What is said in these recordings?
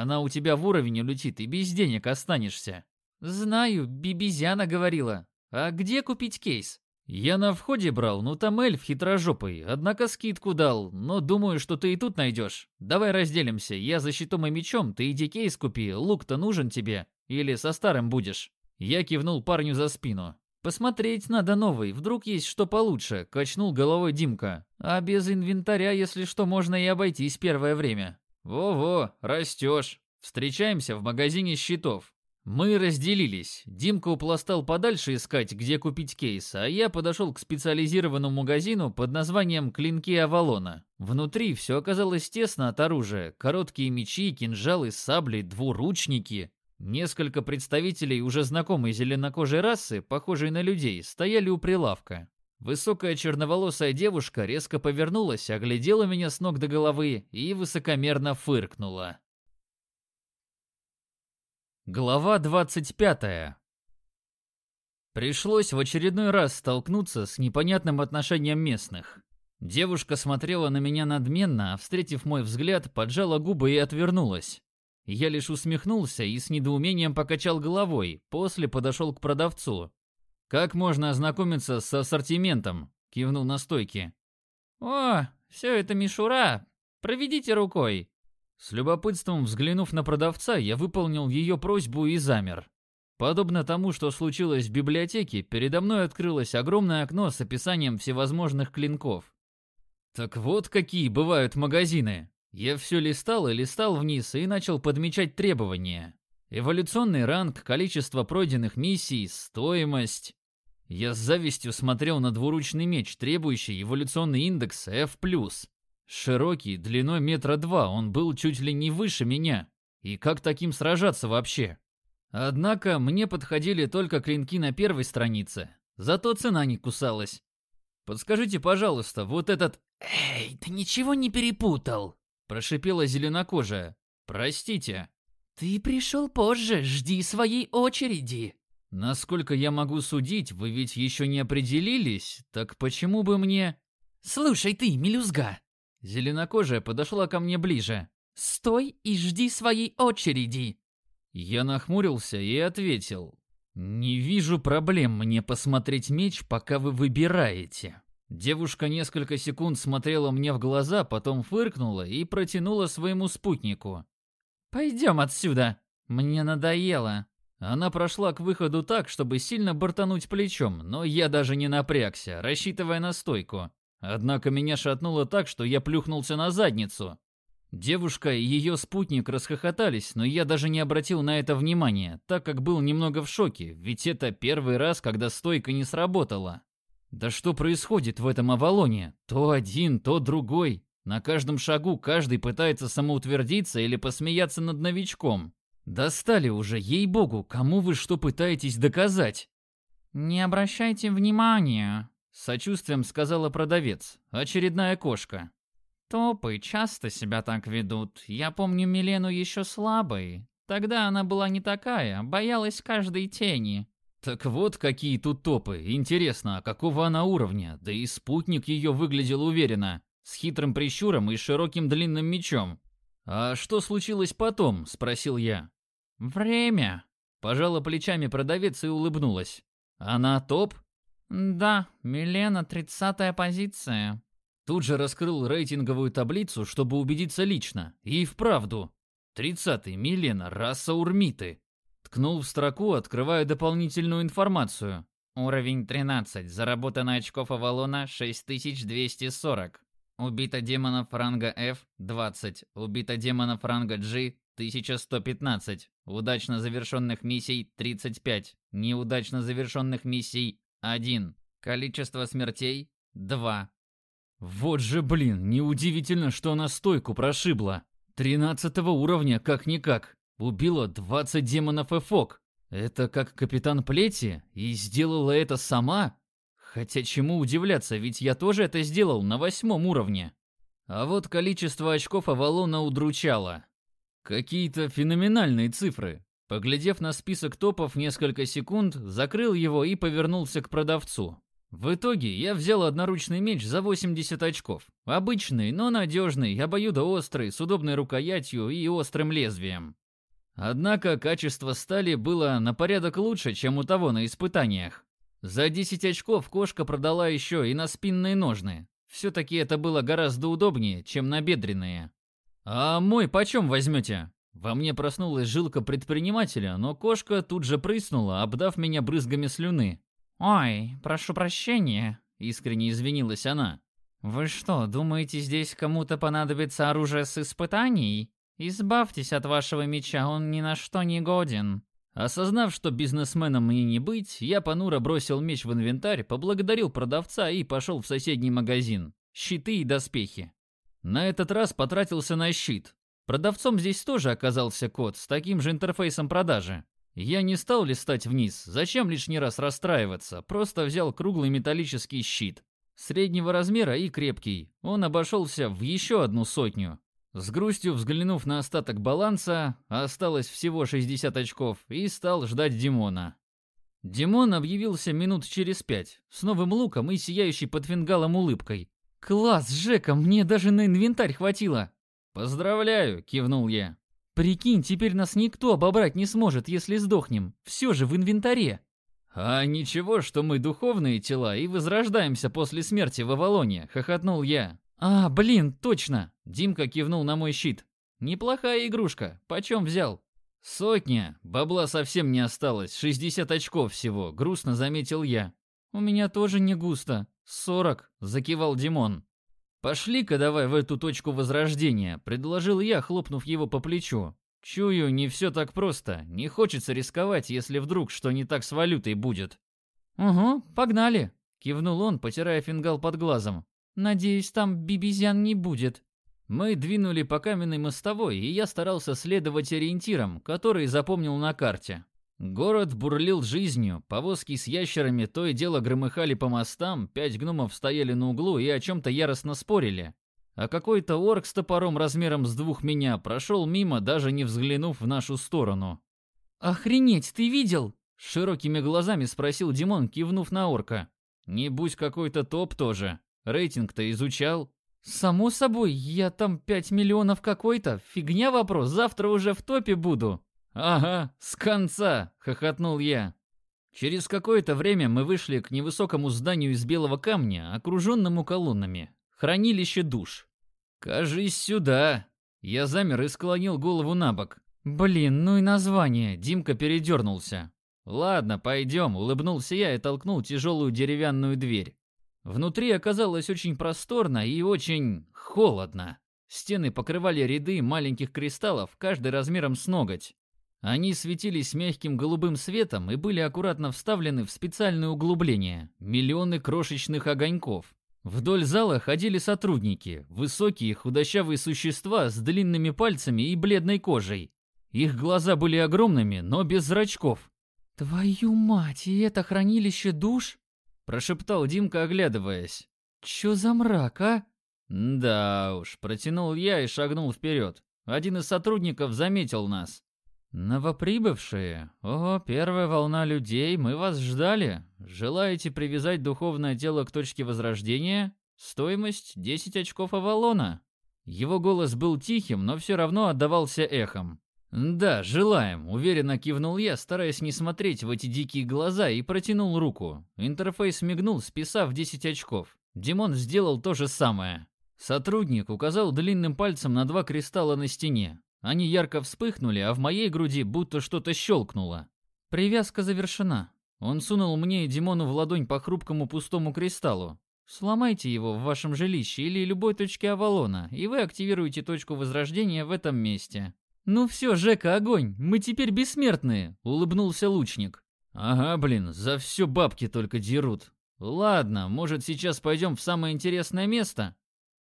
Она у тебя в уровень улетит и без денег останешься. Знаю, Бибизяна говорила. А где купить кейс? Я на входе брал, ну там эльф хитрожопый, однако скидку дал, но думаю, что ты и тут найдешь. Давай разделимся, я за щитом и мечом, ты иди кейс купи, лук-то нужен тебе, или со старым будешь. Я кивнул парню за спину. «Посмотреть надо новый, вдруг есть что получше», — качнул головой Димка. «А без инвентаря, если что, можно и обойтись первое время». «Во-во, растешь. Встречаемся в магазине щитов». Мы разделились. Димка упластал подальше искать, где купить кейс, а я подошел к специализированному магазину под названием «Клинки Авалона». Внутри все оказалось тесно от оружия. Короткие мечи, кинжалы, сабли, двуручники. Несколько представителей уже знакомой зеленокожей расы, похожей на людей, стояли у прилавка. Высокая черноволосая девушка резко повернулась, оглядела меня с ног до головы и высокомерно фыркнула. Глава 25. Пришлось в очередной раз столкнуться с непонятным отношением местных. Девушка смотрела на меня надменно, а встретив мой взгляд, поджала губы и отвернулась. Я лишь усмехнулся и с недоумением покачал головой, после подошел к продавцу. «Как можно ознакомиться с ассортиментом?» – кивнул на стойке. «О, все это мишура. Проведите рукой». С любопытством взглянув на продавца, я выполнил ее просьбу и замер. Подобно тому, что случилось в библиотеке, передо мной открылось огромное окно с описанием всевозможных клинков. Так вот какие бывают магазины. Я все листал и листал вниз и начал подмечать требования. Эволюционный ранг, количество пройденных миссий, стоимость. Я с завистью смотрел на двуручный меч, требующий эволюционный индекс F+. Широкий, длиной метра два, он был чуть ли не выше меня. И как таким сражаться вообще? Однако мне подходили только клинки на первой странице. Зато цена не кусалась. Подскажите, пожалуйста, вот этот... Эй, ты ничего не перепутал? Прошипела зеленокожая. «Простите». «Ты пришел позже, жди своей очереди». «Насколько я могу судить, вы ведь еще не определились, так почему бы мне...» «Слушай ты, мелюзга!» Зеленокожая подошла ко мне ближе. «Стой и жди своей очереди!» Я нахмурился и ответил. «Не вижу проблем мне посмотреть меч, пока вы выбираете». Девушка несколько секунд смотрела мне в глаза, потом фыркнула и протянула своему спутнику. «Пойдем отсюда, мне надоело». Она прошла к выходу так, чтобы сильно бортануть плечом, но я даже не напрягся, рассчитывая на стойку. Однако меня шатнуло так, что я плюхнулся на задницу. Девушка и ее спутник расхохотались, но я даже не обратил на это внимания, так как был немного в шоке, ведь это первый раз, когда стойка не сработала. Да что происходит в этом Авалоне? То один, то другой. На каждом шагу каждый пытается самоутвердиться или посмеяться над новичком. Достали уже, ей-богу, кому вы что пытаетесь доказать? Не обращайте внимания, сочувствием сказала продавец, очередная кошка. Топы часто себя так ведут. Я помню Милену еще слабой. Тогда она была не такая, боялась каждой тени. Так вот какие тут топы. Интересно, а какого она уровня? Да и спутник ее выглядел уверенно, с хитрым прищуром и широким длинным мечом. А что случилось потом? спросил я. Время. Пожала плечами продавец и улыбнулась. Она топ? Да, Милена тридцатая позиция. Тут же раскрыл рейтинговую таблицу, чтобы убедиться лично. И вправду. Тридцатый, Милена, раса урмиты. Ткнул в строку, открывая дополнительную информацию. Уровень 13. Заработано очков Авалона 6240. Убито демонов ранга F 20. Убито демонов ранга G 1115. Удачно завершенных миссий 35. Неудачно завершенных миссий 1. Количество смертей 2. Вот же, блин, неудивительно, что она стойку прошибла. 13 уровня, как-никак. Убила 20 демонов Эфок. Это как капитан Плети? И сделала это сама? Хотя чему удивляться, ведь я тоже это сделал на восьмом уровне. А вот количество очков Авалона удручало. Какие-то феноменальные цифры. Поглядев на список топов несколько секунд, закрыл его и повернулся к продавцу. В итоге я взял одноручный меч за 80 очков. Обычный, но надежный, обоюдоострый, с удобной рукоятью и острым лезвием. Однако качество стали было на порядок лучше, чем у того на испытаниях. За 10 очков кошка продала еще и на спинные ножны. Все-таки это было гораздо удобнее, чем на бедренные. «А мой почем возьмете?» Во мне проснулась жилка предпринимателя, но кошка тут же прыснула, обдав меня брызгами слюны. «Ой, прошу прощения», — искренне извинилась она. «Вы что, думаете, здесь кому-то понадобится оружие с испытаний? Избавьтесь от вашего меча, он ни на что не годен». Осознав, что бизнесменом мне не быть, я понуро бросил меч в инвентарь, поблагодарил продавца и пошел в соседний магазин. Щиты и доспехи. На этот раз потратился на щит. Продавцом здесь тоже оказался кот с таким же интерфейсом продажи. Я не стал листать вниз, зачем лишний раз расстраиваться, просто взял круглый металлический щит. Среднего размера и крепкий. Он обошелся в еще одну сотню. С грустью взглянув на остаток баланса, осталось всего 60 очков, и стал ждать Димона. Димон объявился минут через пять, с новым луком и сияющей под фингалом улыбкой. «Класс, Жека, мне даже на инвентарь хватило!» «Поздравляю!» – кивнул я. «Прикинь, теперь нас никто обобрать не сможет, если сдохнем. Все же в инвентаре!» «А ничего, что мы духовные тела и возрождаемся после смерти в Авалоне», – хохотнул я. «А, блин, точно!» Димка кивнул на мой щит. «Неплохая игрушка. Почем взял?» «Сотня. Бабла совсем не осталось. 60 очков всего», — грустно заметил я. «У меня тоже не густо. 40», — закивал Димон. «Пошли-ка давай в эту точку возрождения», — предложил я, хлопнув его по плечу. «Чую, не все так просто. Не хочется рисковать, если вдруг что не так с валютой будет». «Угу, погнали», — кивнул он, потирая фингал под глазом. Надеюсь, там бибизян не будет. Мы двинули по каменной мостовой, и я старался следовать ориентирам, которые запомнил на карте. Город бурлил жизнью, повозки с ящерами то и дело громыхали по мостам, пять гномов стояли на углу и о чем-то яростно спорили. А какой-то орк с топором размером с двух меня прошел мимо, даже не взглянув в нашу сторону. «Охренеть, ты видел?» Широкими глазами спросил Димон, кивнув на орка. «Не будь какой-то топ тоже». Рейтинг-то изучал? Само собой, я там 5 миллионов какой-то. Фигня вопрос, завтра уже в топе буду. Ага, с конца, хохотнул я. Через какое-то время мы вышли к невысокому зданию из белого камня, окруженному колоннами. Хранилище душ. «Кажись, сюда!» Я замер и склонил голову на бок. «Блин, ну и название!» Димка передернулся. «Ладно, пойдем», — улыбнулся я и толкнул тяжелую деревянную дверь. Внутри оказалось очень просторно и очень холодно. Стены покрывали ряды маленьких кристаллов, каждый размером с ноготь. Они светились мягким голубым светом и были аккуратно вставлены в специальные углубления, миллионы крошечных огоньков. Вдоль зала ходили сотрудники, высокие худощавые существа с длинными пальцами и бледной кожей. Их глаза были огромными, но без зрачков. «Твою мать, и это хранилище душ?» Прошептал Димка, оглядываясь. «Чё за мрак, а?» «Да уж», протянул я и шагнул вперед. Один из сотрудников заметил нас. «Новоприбывшие? О, первая волна людей, мы вас ждали. Желаете привязать духовное тело к точке возрождения? Стоимость 10 очков Авалона». Его голос был тихим, но все равно отдавался эхом. «Да, желаем», — уверенно кивнул я, стараясь не смотреть в эти дикие глаза, и протянул руку. Интерфейс мигнул, списав 10 очков. Димон сделал то же самое. Сотрудник указал длинным пальцем на два кристалла на стене. Они ярко вспыхнули, а в моей груди будто что-то щелкнуло. Привязка завершена. Он сунул мне и Димону в ладонь по хрупкому пустому кристаллу. Сломайте его в вашем жилище или любой точке Авалона, и вы активируете точку возрождения в этом месте. «Ну все, Жека, огонь, мы теперь бессмертные», — улыбнулся лучник. «Ага, блин, за все бабки только дерут. Ладно, может сейчас пойдем в самое интересное место?»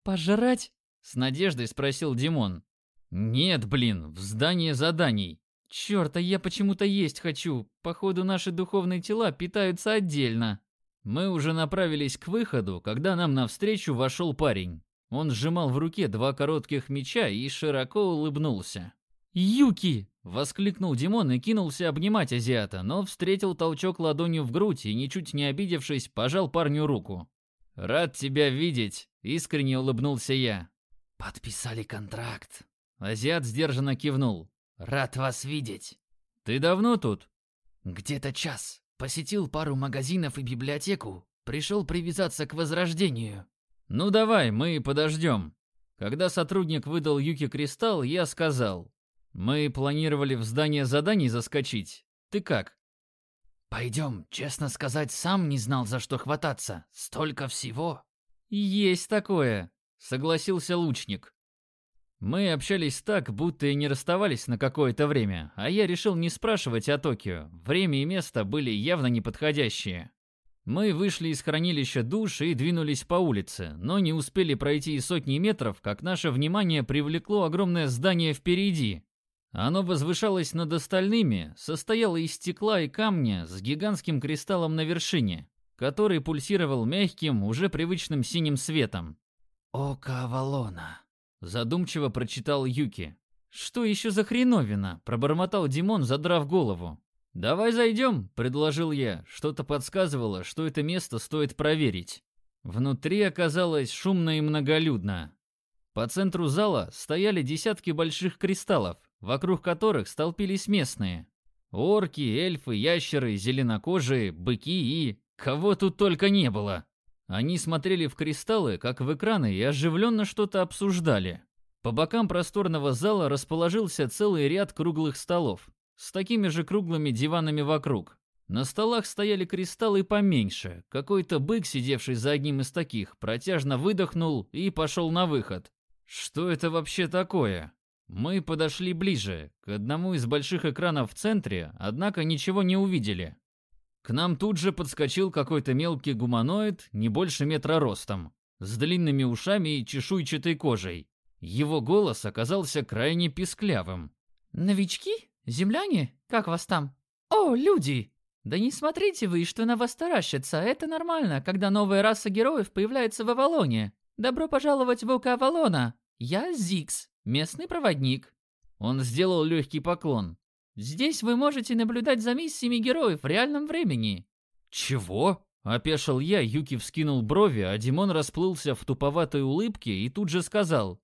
«Пожрать?» — с надеждой спросил Димон. «Нет, блин, в здание заданий». «Черт, а я почему-то есть хочу. Походу, наши духовные тела питаются отдельно». Мы уже направились к выходу, когда нам навстречу вошел парень. Он сжимал в руке два коротких меча и широко улыбнулся. «Юки!» — воскликнул Димон и кинулся обнимать азиата, но встретил толчок ладонью в грудь и, ничуть не обидевшись, пожал парню руку. «Рад тебя видеть!» — искренне улыбнулся я. «Подписали контракт». Азиат сдержанно кивнул. «Рад вас видеть». «Ты давно тут?» «Где-то час. Посетил пару магазинов и библиотеку. Пришел привязаться к возрождению». «Ну давай, мы подождем». Когда сотрудник выдал Юки кристалл, я сказал. «Мы планировали в здание заданий заскочить. Ты как?» «Пойдем, честно сказать, сам не знал, за что хвататься. Столько всего». «Есть такое», — согласился лучник. Мы общались так, будто и не расставались на какое-то время, а я решил не спрашивать о Токио. Время и место были явно неподходящие. Мы вышли из хранилища душ и двинулись по улице, но не успели пройти и сотни метров, как наше внимание привлекло огромное здание впереди. Оно возвышалось над остальными, состояло из стекла и камня с гигантским кристаллом на вершине, который пульсировал мягким, уже привычным синим светом. «Око Авалона», Задумчиво прочитал Юки. «Что еще за хреновина?» – пробормотал Димон, задрав голову. «Давай зайдем», – предложил я. Что-то подсказывало, что это место стоит проверить. Внутри оказалось шумно и многолюдно. По центру зала стояли десятки больших кристаллов, вокруг которых столпились местные. Орки, эльфы, ящеры, зеленокожие, быки и... Кого тут только не было. Они смотрели в кристаллы, как в экраны, и оживленно что-то обсуждали. По бокам просторного зала расположился целый ряд круглых столов, с такими же круглыми диванами вокруг. На столах стояли кристаллы поменьше. Какой-то бык, сидевший за одним из таких, протяжно выдохнул и пошел на выход. Что это вообще такое? Мы подошли ближе, к одному из больших экранов в центре, однако ничего не увидели. К нам тут же подскочил какой-то мелкий гуманоид, не больше метра ростом, с длинными ушами и чешуйчатой кожей. Его голос оказался крайне писклявым. «Новички? Земляне? Как вас там? О, люди! Да не смотрите вы, что на вас таращится, это нормально, когда новая раса героев появляется в Авалоне. Добро пожаловать в Око Авалона! Я Зикс, местный проводник». Он сделал легкий поклон. Здесь вы можете наблюдать за миссиями героев в реальном времени. Чего? Опешил я, Юки вскинул брови, а Димон расплылся в туповатой улыбке и тут же сказал.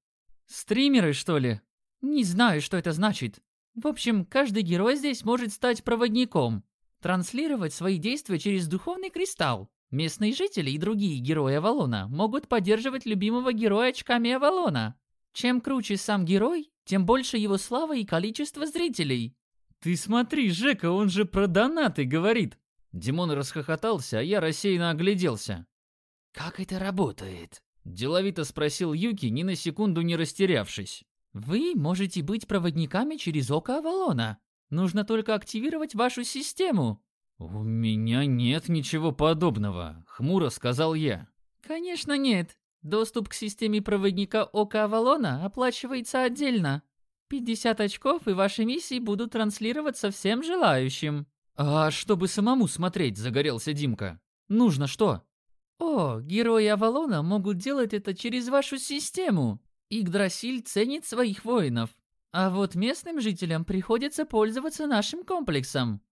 «Стримеры, что ли?» «Не знаю, что это значит. В общем, каждый герой здесь может стать проводником, транслировать свои действия через духовный кристалл. Местные жители и другие герои Авалона могут поддерживать любимого героя очками Авалона. Чем круче сам герой, тем больше его слава и количество зрителей. «Ты смотри, Жека, он же про донаты говорит!» Димон расхохотался, а я рассеянно огляделся. «Как это работает?» Деловито спросил Юки, ни на секунду не растерявшись. «Вы можете быть проводниками через око Авалона. Нужно только активировать вашу систему». «У меня нет ничего подобного», — хмуро сказал я. «Конечно нет. Доступ к системе проводника ока Авалона оплачивается отдельно. 50 очков, и ваши миссии будут транслироваться всем желающим. А чтобы самому смотреть, загорелся Димка. Нужно что? О, герои Авалона могут делать это через вашу систему. Игдрасиль ценит своих воинов. А вот местным жителям приходится пользоваться нашим комплексом.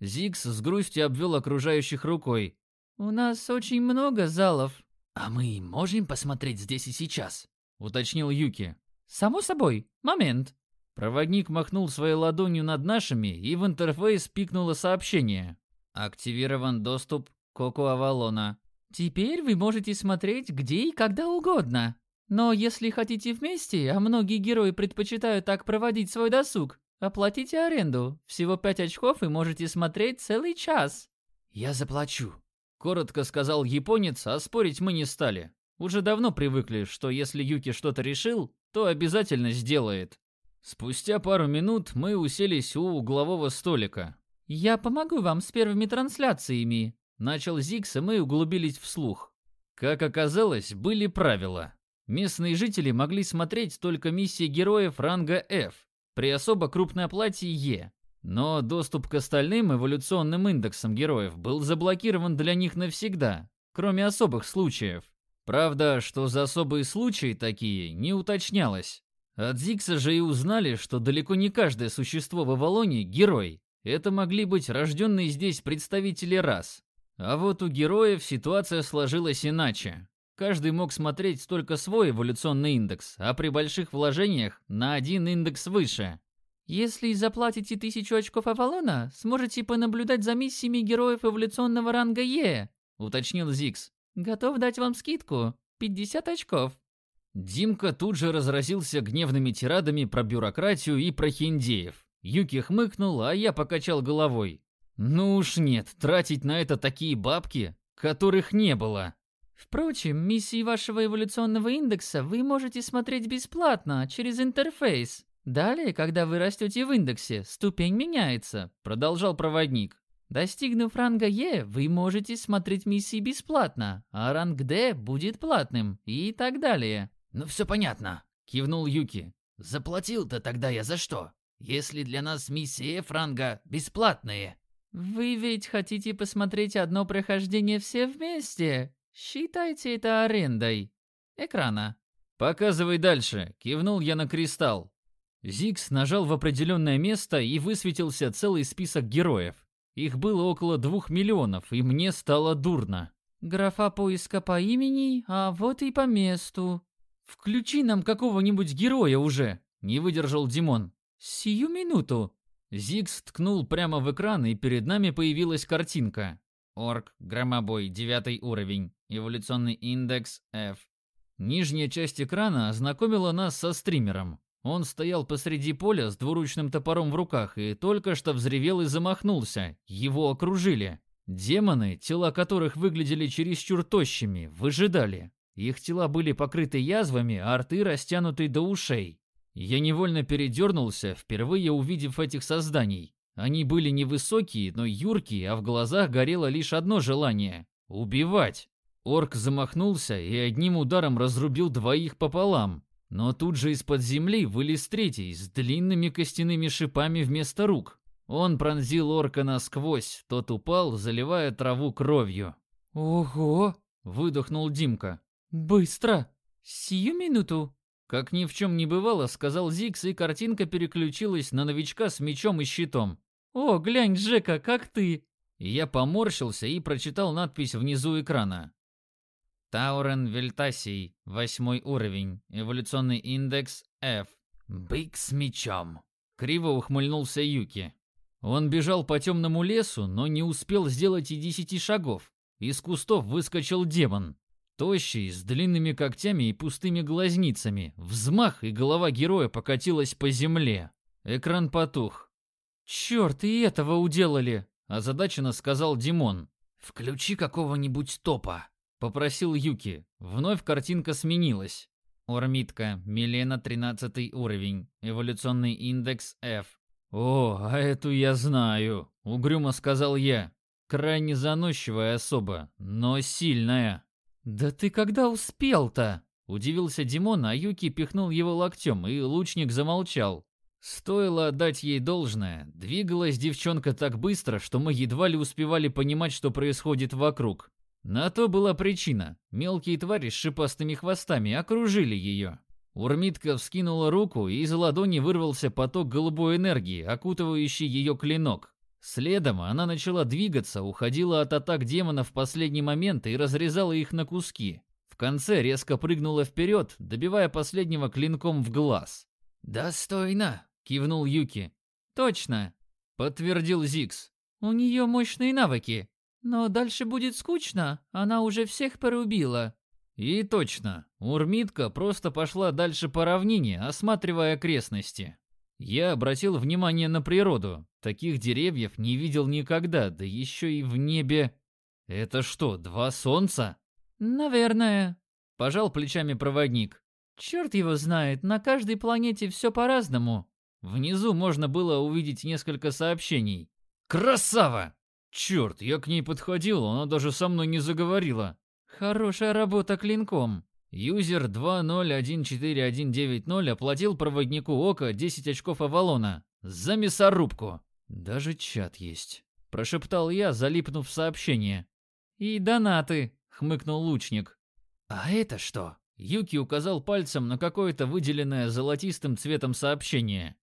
Зикс с грустью обвел окружающих рукой. У нас очень много залов. А мы можем посмотреть здесь и сейчас? Уточнил Юки. «Само собой. Момент». Проводник махнул своей ладонью над нашими, и в интерфейс пикнуло сообщение. «Активирован доступ к Оку Авалона». «Теперь вы можете смотреть где и когда угодно. Но если хотите вместе, а многие герои предпочитают так проводить свой досуг, оплатите аренду. Всего пять очков и можете смотреть целый час». «Я заплачу», — коротко сказал японец, а спорить мы не стали. Уже давно привыкли, что если Юки что-то решил, то обязательно сделает. Спустя пару минут мы уселись у углового столика. «Я помогу вам с первыми трансляциями», — начал Зикс, и мы углубились вслух. Как оказалось, были правила. Местные жители могли смотреть только миссии героев ранга F при особо крупной оплате Е. Но доступ к остальным эволюционным индексам героев был заблокирован для них навсегда, кроме особых случаев. Правда, что за особые случаи такие, не уточнялось. От Зикса же и узнали, что далеко не каждое существо в Авалоне – герой. Это могли быть рожденные здесь представители рас. А вот у героев ситуация сложилась иначе. Каждый мог смотреть только свой эволюционный индекс, а при больших вложениях на один индекс выше. Если заплатите тысячу очков Авалона, сможете понаблюдать за миссиями героев эволюционного ранга Е, уточнил Зикс. Готов дать вам скидку. 50 очков. Димка тут же разразился гневными тирадами про бюрократию и про хиндеев. Юки хмыкнул, а я покачал головой. Ну уж нет, тратить на это такие бабки, которых не было. Впрочем, миссии вашего эволюционного индекса вы можете смотреть бесплатно через интерфейс. Далее, когда вы растете в индексе, ступень меняется, продолжал проводник. Достигнув ранга Е, вы можете смотреть миссии бесплатно, а ранг Д будет платным и так далее. Ну все понятно, кивнул Юки. Заплатил-то тогда я за что? Если для нас миссии F ранга бесплатные. Вы ведь хотите посмотреть одно прохождение все вместе? Считайте это арендой. Экрана. Показывай дальше, кивнул я на кристалл. Зикс нажал в определенное место и высветился целый список героев. Их было около двух миллионов, и мне стало дурно. Графа поиска по имени, а вот и по месту. Включи нам какого-нибудь героя уже, не выдержал Димон. Сию минуту. Зикс ткнул прямо в экран, и перед нами появилась картинка. Орк, громобой, девятый уровень, эволюционный индекс F. Нижняя часть экрана ознакомила нас со стримером. Он стоял посреди поля с двуручным топором в руках и только что взревел и замахнулся. Его окружили. Демоны, тела которых выглядели чересчур тощими, выжидали. Их тела были покрыты язвами, а рты растянуты до ушей. Я невольно передернулся, впервые увидев этих созданий. Они были невысокие, но юркие, а в глазах горело лишь одно желание — убивать. Орк замахнулся и одним ударом разрубил двоих пополам. Но тут же из-под земли вылез третий с длинными костяными шипами вместо рук. Он пронзил орка насквозь, тот упал, заливая траву кровью. «Ого!» — выдохнул Димка. «Быстро! Сию минуту!» Как ни в чем не бывало, сказал Зикс, и картинка переключилась на новичка с мечом и щитом. «О, глянь, Жека, как ты!» Я поморщился и прочитал надпись внизу экрана. Таурен Вельтасий, восьмой уровень, эволюционный индекс F. Бык с мечом. Криво ухмыльнулся Юки. Он бежал по темному лесу, но не успел сделать и десяти шагов. Из кустов выскочил демон. Тощий, с длинными когтями и пустыми глазницами. Взмах, и голова героя покатилась по земле. Экран потух. «Черт, и этого уделали!» – озадаченно сказал Димон. «Включи какого-нибудь топа», Попросил Юки. Вновь картинка сменилась. Ормитка, Милена 13 уровень, эволюционный индекс F. «О, а эту я знаю», — угрюмо сказал я. «Крайне заносчивая особа, но сильная». «Да ты когда успел-то?» — удивился Димон, а Юки пихнул его локтем, и лучник замолчал. Стоило отдать ей должное. Двигалась девчонка так быстро, что мы едва ли успевали понимать, что происходит вокруг. На то была причина. Мелкие твари с шипастыми хвостами окружили ее. Урмитка вскинула руку, и из ладони вырвался поток голубой энергии, окутывающий ее клинок. Следом она начала двигаться, уходила от атак демона в последний момент и разрезала их на куски. В конце резко прыгнула вперед, добивая последнего клинком в глаз. «Достойно!» — кивнул Юки. «Точно!» — подтвердил Зикс. «У нее мощные навыки. Но дальше будет скучно, она уже всех порубила. И точно, Урмитка просто пошла дальше по равнине, осматривая окрестности. Я обратил внимание на природу. Таких деревьев не видел никогда, да еще и в небе. Это что, два солнца? Наверное. Пожал плечами проводник. Черт его знает, на каждой планете все по-разному. Внизу можно было увидеть несколько сообщений. «Красава!» Черт, я к ней подходил, она даже со мной не заговорила. Хорошая работа клинком. Юзер 20141190 оплатил проводнику Ока 10 очков Авалона. За мясорубку. Даже чат есть. Прошептал я, залипнув в сообщение. И донаты, хмыкнул лучник. А это что? Юки указал пальцем на какое-то выделенное золотистым цветом сообщение.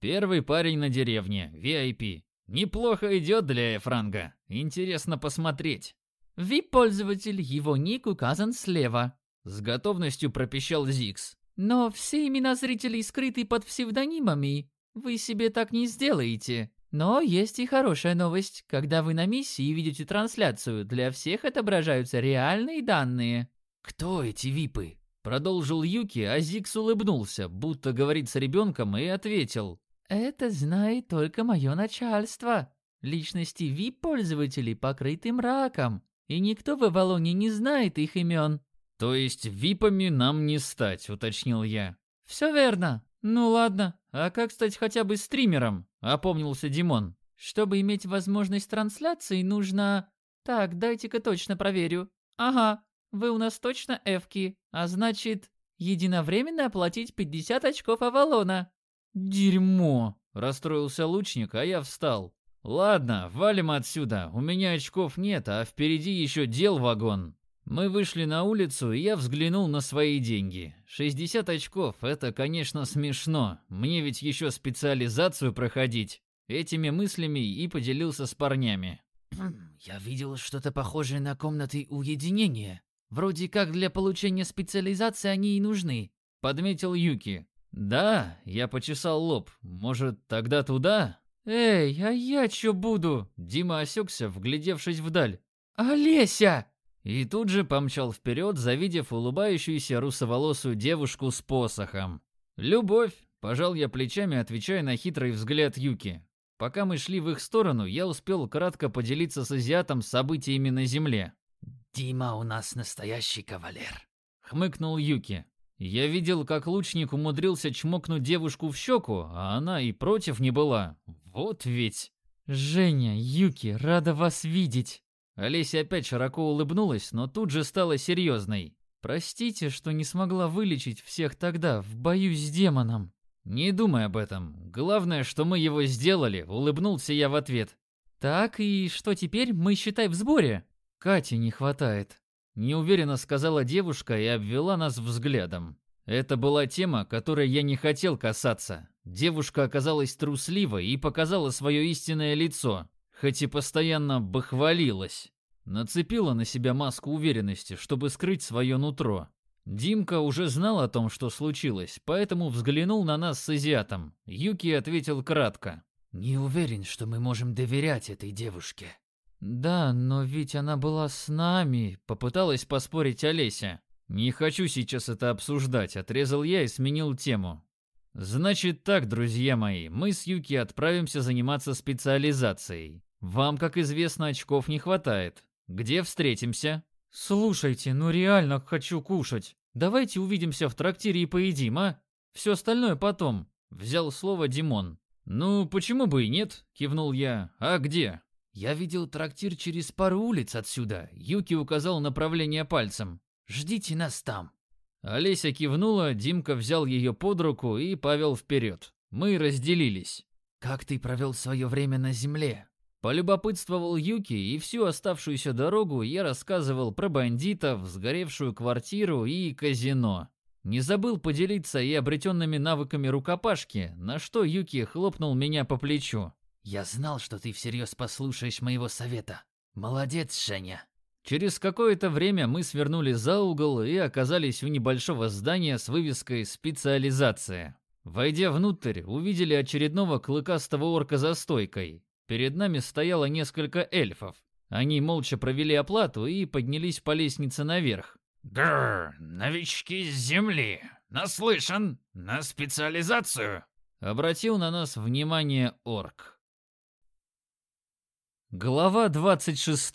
Первый парень на деревне, VIP. Неплохо идет для Эфранга. Интересно посмотреть. VIP-пользователь, его ник указан слева. С готовностью пропищал Зикс. Но все имена зрителей скрыты под псевдонимами. Вы себе так не сделаете. Но есть и хорошая новость. Когда вы на миссии и видите трансляцию, для всех отображаются реальные данные. «Кто эти випы?» Продолжил Юки, а Зикс улыбнулся, будто говорит с ребенком, и ответил. Это знает только мое начальство. Личности VIP-пользователей покрыты мраком, и никто в Авалоне не знает их имен. То есть випами нам не стать, уточнил я. Все верно. Ну ладно, а как стать хотя бы стримером? Опомнился Димон. Чтобы иметь возможность трансляции, нужно... Так, дайте-ка точно проверю. Ага, вы у нас точно эвки, а значит, единовременно оплатить 50 очков Авалона. «Дерьмо!» – расстроился лучник, а я встал. «Ладно, валим отсюда, у меня очков нет, а впереди еще дел вагон». Мы вышли на улицу, и я взглянул на свои деньги. 60 очков – это, конечно, смешно. Мне ведь еще специализацию проходить. Этими мыслями и поделился с парнями. «Я видел что-то похожее на комнаты уединения. Вроде как для получения специализации они и нужны», – подметил Юки. «Да», — я почесал лоб. «Может, тогда туда?» «Эй, а я чё буду?» Дима осекся, вглядевшись вдаль. «Олеся!» И тут же помчал вперед, завидев улыбающуюся русоволосую девушку с посохом. «Любовь!» – пожал я плечами, отвечая на хитрый взгляд Юки. Пока мы шли в их сторону, я успел кратко поделиться с азиатом событиями на земле. «Дима у нас настоящий кавалер», — хмыкнул Юки. Я видел, как лучник умудрился чмокнуть девушку в щеку, а она и против не была. Вот ведь. Женя, Юки, рада вас видеть. Олеся опять широко улыбнулась, но тут же стала серьезной. Простите, что не смогла вылечить всех тогда в бою с демоном. Не думай об этом. Главное, что мы его сделали, улыбнулся я в ответ. Так и что теперь мы считай в сборе? Кати не хватает. Неуверенно сказала девушка и обвела нас взглядом. Это была тема, которой я не хотел касаться. Девушка оказалась трусливой и показала свое истинное лицо, хоть и постоянно бахвалилась. Нацепила на себя маску уверенности, чтобы скрыть свое нутро. Димка уже знал о том, что случилось, поэтому взглянул на нас с азиатом. Юки ответил кратко. «Не уверен, что мы можем доверять этой девушке». «Да, но ведь она была с нами», — попыталась поспорить Олеся. «Не хочу сейчас это обсуждать», — отрезал я и сменил тему. «Значит так, друзья мои, мы с Юки отправимся заниматься специализацией. Вам, как известно, очков не хватает. Где встретимся?» «Слушайте, ну реально хочу кушать. Давайте увидимся в трактире и поедим, а? Все остальное потом», — взял слово Димон. «Ну, почему бы и нет?» — кивнул я. «А где?» «Я видел трактир через пару улиц отсюда», — Юки указал направление пальцем. «Ждите нас там». Олеся кивнула, Димка взял ее под руку и повел вперед. Мы разделились. «Как ты провел свое время на земле?» Полюбопытствовал Юки, и всю оставшуюся дорогу я рассказывал про бандитов, сгоревшую квартиру и казино. Не забыл поделиться и обретенными навыками рукопашки, на что Юки хлопнул меня по плечу. Я знал, что ты всерьез послушаешь моего совета. Молодец, Женя. Через какое-то время мы свернули за угол и оказались у небольшого здания с вывеской «Специализация». Войдя внутрь, увидели очередного клыкастого орка за стойкой. Перед нами стояло несколько эльфов. Они молча провели оплату и поднялись по лестнице наверх. «Гррр, новички с земли. Наслышан. На специализацию?» Обратил на нас внимание орк. Глава 26.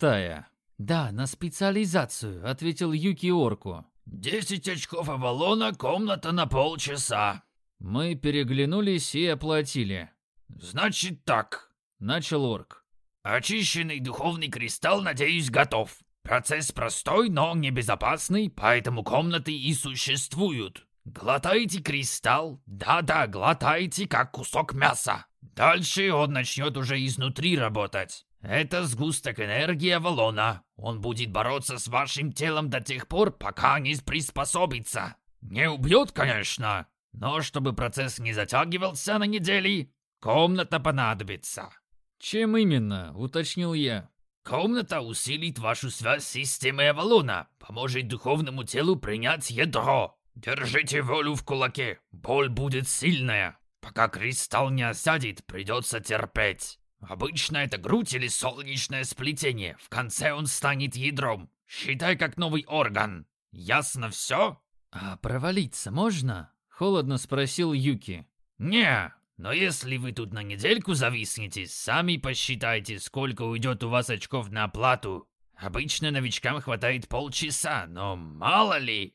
«Да, на специализацию», — ответил Юки Орку. «Десять очков Авалона, комната на полчаса». Мы переглянулись и оплатили. «Значит так», — начал Орк. «Очищенный духовный кристалл, надеюсь, готов. Процесс простой, но небезопасный, поэтому комнаты и существуют. Глотайте кристалл, да-да, глотайте, как кусок мяса. Дальше он начнет уже изнутри работать. Это сгусток энергии Авалона. Он будет бороться с вашим телом до тех пор, пока не приспособится. Не убьет, конечно, но чтобы процесс не затягивался на недели, комната понадобится. Чем именно, уточнил я. Комната усилит вашу связь с системой Авалона, поможет духовному телу принять ядро. Держите волю в кулаке, боль будет сильная. Пока кристалл не осядет, придется терпеть. Обычно это грудь или солнечное сплетение. В конце он станет ядром. Считай как новый орган. Ясно все? А провалиться можно? Холодно спросил Юки. Не, но если вы тут на недельку зависнете, сами посчитайте, сколько уйдет у вас очков на оплату. Обычно новичкам хватает полчаса, но мало ли.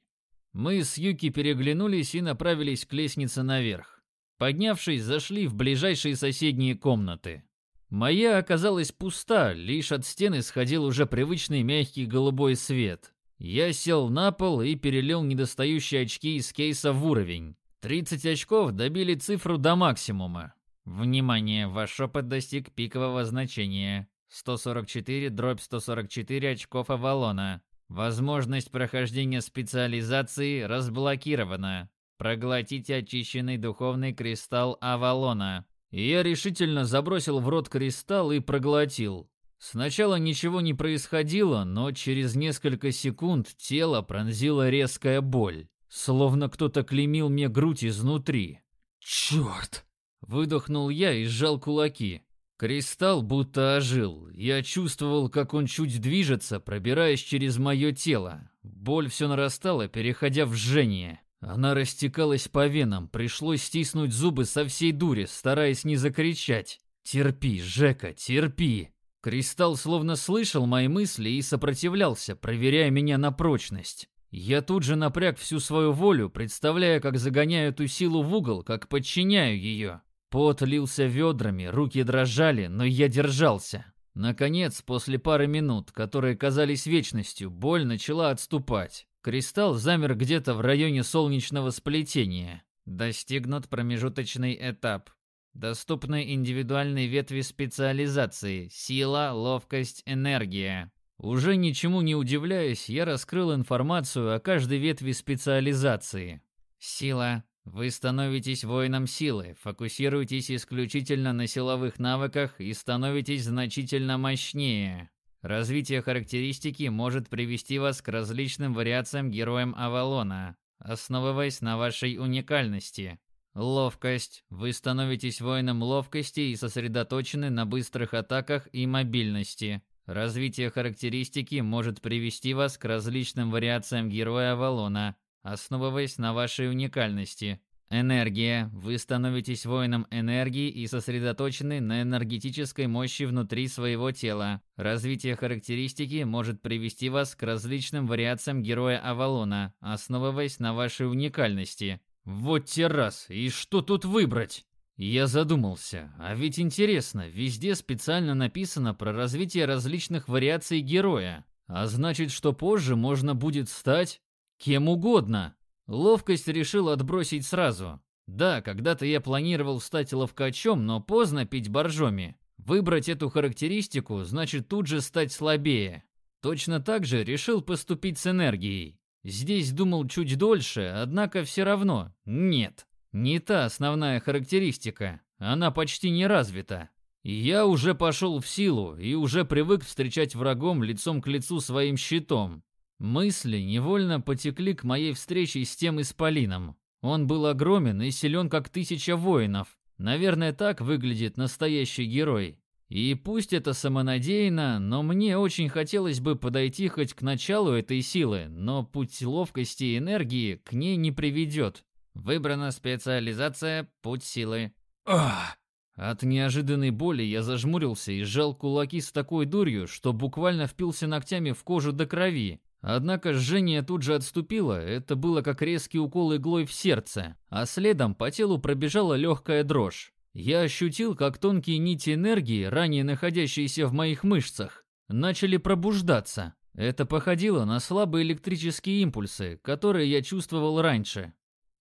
Мы с Юки переглянулись и направились к лестнице наверх. Поднявшись, зашли в ближайшие соседние комнаты. Моя оказалась пуста, лишь от стены сходил уже привычный мягкий голубой свет. Я сел на пол и перелил недостающие очки из кейса в уровень. 30 очков добили цифру до максимума. Внимание, ваш опыт достиг пикового значения. 144 дробь 144 очков Авалона. Возможность прохождения специализации разблокирована. Проглотите очищенный духовный кристалл Авалона. Я решительно забросил в рот кристалл и проглотил. Сначала ничего не происходило, но через несколько секунд тело пронзила резкая боль, словно кто-то клеймил мне грудь изнутри. «Черт!» Выдохнул я и сжал кулаки. Кристалл будто ожил. Я чувствовал, как он чуть движется, пробираясь через мое тело. Боль все нарастала, переходя в жжение. Она растекалась по венам, пришлось стиснуть зубы со всей дури, стараясь не закричать. «Терпи, Жека, терпи!» Кристалл словно слышал мои мысли и сопротивлялся, проверяя меня на прочность. Я тут же напряг всю свою волю, представляя, как загоняю эту силу в угол, как подчиняю ее. Пот лился ведрами, руки дрожали, но я держался. Наконец, после пары минут, которые казались вечностью, боль начала отступать. Кристалл замер где-то в районе солнечного сплетения. Достигнут промежуточный этап. Доступны индивидуальные ветви специализации – сила, ловкость, энергия. Уже ничему не удивляясь, я раскрыл информацию о каждой ветви специализации. Сила. Вы становитесь воином силы, фокусируйтесь исключительно на силовых навыках и становитесь значительно мощнее. Развитие характеристики может привести вас к различным вариациям героям Авалона, основываясь на вашей уникальности. Ловкость. Вы становитесь воином ловкости и сосредоточены на быстрых атаках и мобильности. Развитие характеристики может привести вас к различным вариациям героя Авалона, основываясь на вашей уникальности. Энергия. Вы становитесь воином энергии и сосредоточены на энергетической мощи внутри своего тела. Развитие характеристики может привести вас к различным вариациям героя Авалона, основываясь на вашей уникальности. Вот те раз, и что тут выбрать? Я задумался, а ведь интересно, везде специально написано про развитие различных вариаций героя. А значит, что позже можно будет стать кем угодно. Ловкость решил отбросить сразу. Да, когда-то я планировал стать ловкачом, но поздно пить боржоми. Выбрать эту характеристику значит тут же стать слабее. Точно так же решил поступить с энергией. Здесь думал чуть дольше, однако все равно нет. Не та основная характеристика. Она почти не развита. Я уже пошел в силу и уже привык встречать врагом лицом к лицу своим щитом. Мысли невольно потекли к моей встрече с тем исполином. Он был огромен и силен, как тысяча воинов. Наверное, так выглядит настоящий герой. И пусть это самонадеянно, но мне очень хотелось бы подойти хоть к началу этой силы, но путь ловкости и энергии к ней не приведет. Выбрана специализация «Путь силы». Ах! От неожиданной боли я зажмурился и сжал кулаки с такой дурью, что буквально впился ногтями в кожу до крови. Однако жжение тут же отступило, это было как резкий укол иглой в сердце, а следом по телу пробежала легкая дрожь. Я ощутил, как тонкие нити энергии, ранее находящиеся в моих мышцах, начали пробуждаться. Это походило на слабые электрические импульсы, которые я чувствовал раньше.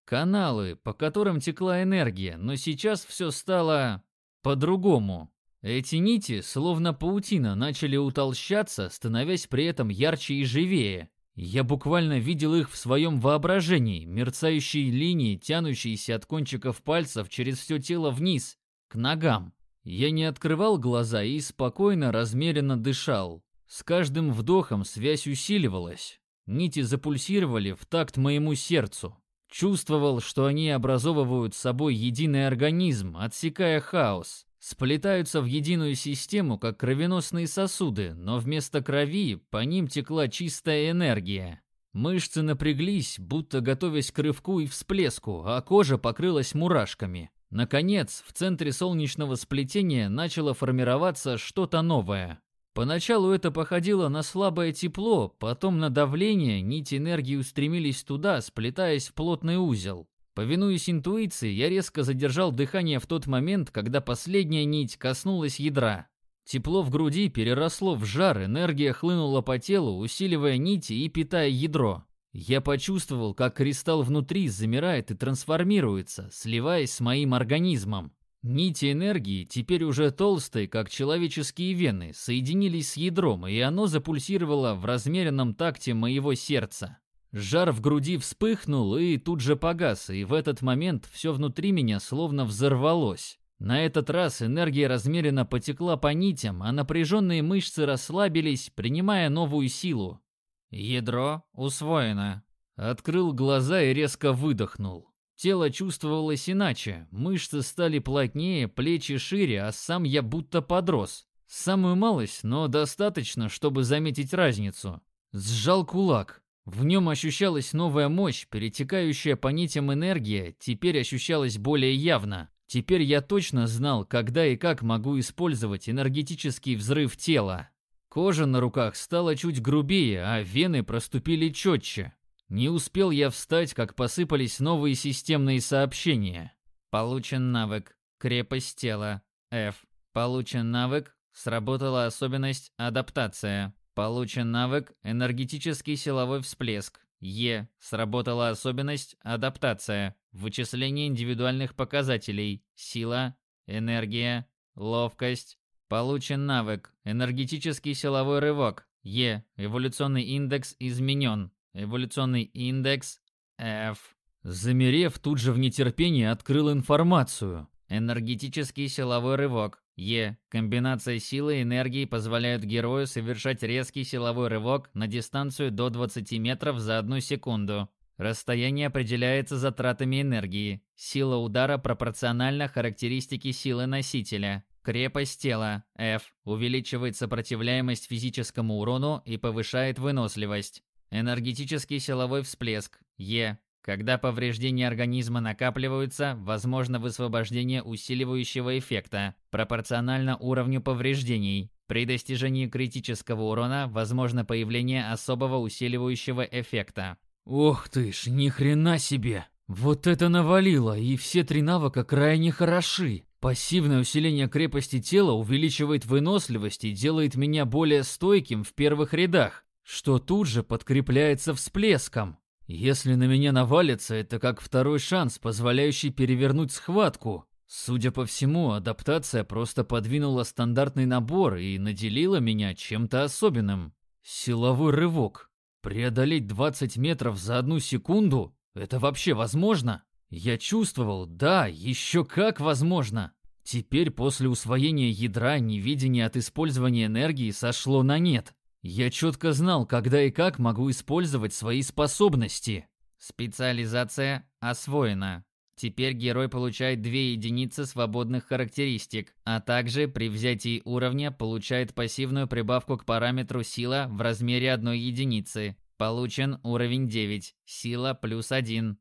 Каналы, по которым текла энергия, но сейчас все стало по-другому. Эти нити, словно паутина, начали утолщаться, становясь при этом ярче и живее. Я буквально видел их в своем воображении, мерцающие линии, тянущиеся от кончиков пальцев через все тело вниз, к ногам. Я не открывал глаза и спокойно, размеренно дышал. С каждым вдохом связь усиливалась. Нити запульсировали в такт моему сердцу. Чувствовал, что они образовывают собой единый организм, отсекая хаос. Сплетаются в единую систему, как кровеносные сосуды, но вместо крови по ним текла чистая энергия. Мышцы напряглись, будто готовясь к рывку и всплеску, а кожа покрылась мурашками. Наконец, в центре солнечного сплетения начало формироваться что-то новое. Поначалу это походило на слабое тепло, потом на давление, нити энергии устремились туда, сплетаясь в плотный узел. Повинуясь интуиции, я резко задержал дыхание в тот момент, когда последняя нить коснулась ядра. Тепло в груди переросло в жар, энергия хлынула по телу, усиливая нити и питая ядро. Я почувствовал, как кристалл внутри замирает и трансформируется, сливаясь с моим организмом. Нити энергии, теперь уже толстые, как человеческие вены, соединились с ядром, и оно запульсировало в размеренном такте моего сердца. Жар в груди вспыхнул и тут же погас, и в этот момент все внутри меня словно взорвалось. На этот раз энергия размеренно потекла по нитям, а напряженные мышцы расслабились, принимая новую силу. Ядро усвоено. Открыл глаза и резко выдохнул. Тело чувствовалось иначе, мышцы стали плотнее, плечи шире, а сам я будто подрос. Самую малость, но достаточно, чтобы заметить разницу. Сжал кулак. В нем ощущалась новая мощь, перетекающая по нитям энергия, теперь ощущалась более явно. Теперь я точно знал, когда и как могу использовать энергетический взрыв тела. Кожа на руках стала чуть грубее, а вены проступили четче. Не успел я встать, как посыпались новые системные сообщения. Получен навык «Крепость тела» F. Получен навык «Сработала особенность адаптация». Получен навык «Энергетический силовой всплеск». Е. Сработала особенность «Адаптация». Вычисление индивидуальных показателей. Сила, энергия, ловкость. Получен навык «Энергетический силовой рывок». Е. Эволюционный индекс изменен. Эволюционный индекс F. Замерев, тут же в нетерпении открыл информацию. Энергетический силовой рывок. Е. Комбинация силы и энергии позволяет герою совершать резкий силовой рывок на дистанцию до 20 метров за одну секунду. Расстояние определяется затратами энергии. Сила удара пропорциональна характеристике силы носителя. Крепость тела F увеличивает сопротивляемость физическому урону и повышает выносливость. Энергетический силовой всплеск. Е. Когда повреждения организма накапливаются, возможно высвобождение усиливающего эффекта, пропорционально уровню повреждений. При достижении критического урона возможно появление особого усиливающего эффекта. Ох ты ж, ни хрена себе! Вот это навалило, и все три навыка крайне хороши. Пассивное усиление крепости тела увеличивает выносливость и делает меня более стойким в первых рядах что тут же подкрепляется всплеском. Если на меня навалится, это как второй шанс, позволяющий перевернуть схватку. Судя по всему, адаптация просто подвинула стандартный набор и наделила меня чем-то особенным. Силовой рывок. Преодолеть 20 метров за одну секунду? Это вообще возможно? Я чувствовал, да, еще как возможно. Теперь после усвоения ядра невидение от использования энергии сошло на нет. Я четко знал, когда и как могу использовать свои способности. Специализация освоена. Теперь герой получает две единицы свободных характеристик, а также при взятии уровня получает пассивную прибавку к параметру сила в размере одной единицы. Получен уровень 9, сила плюс 1.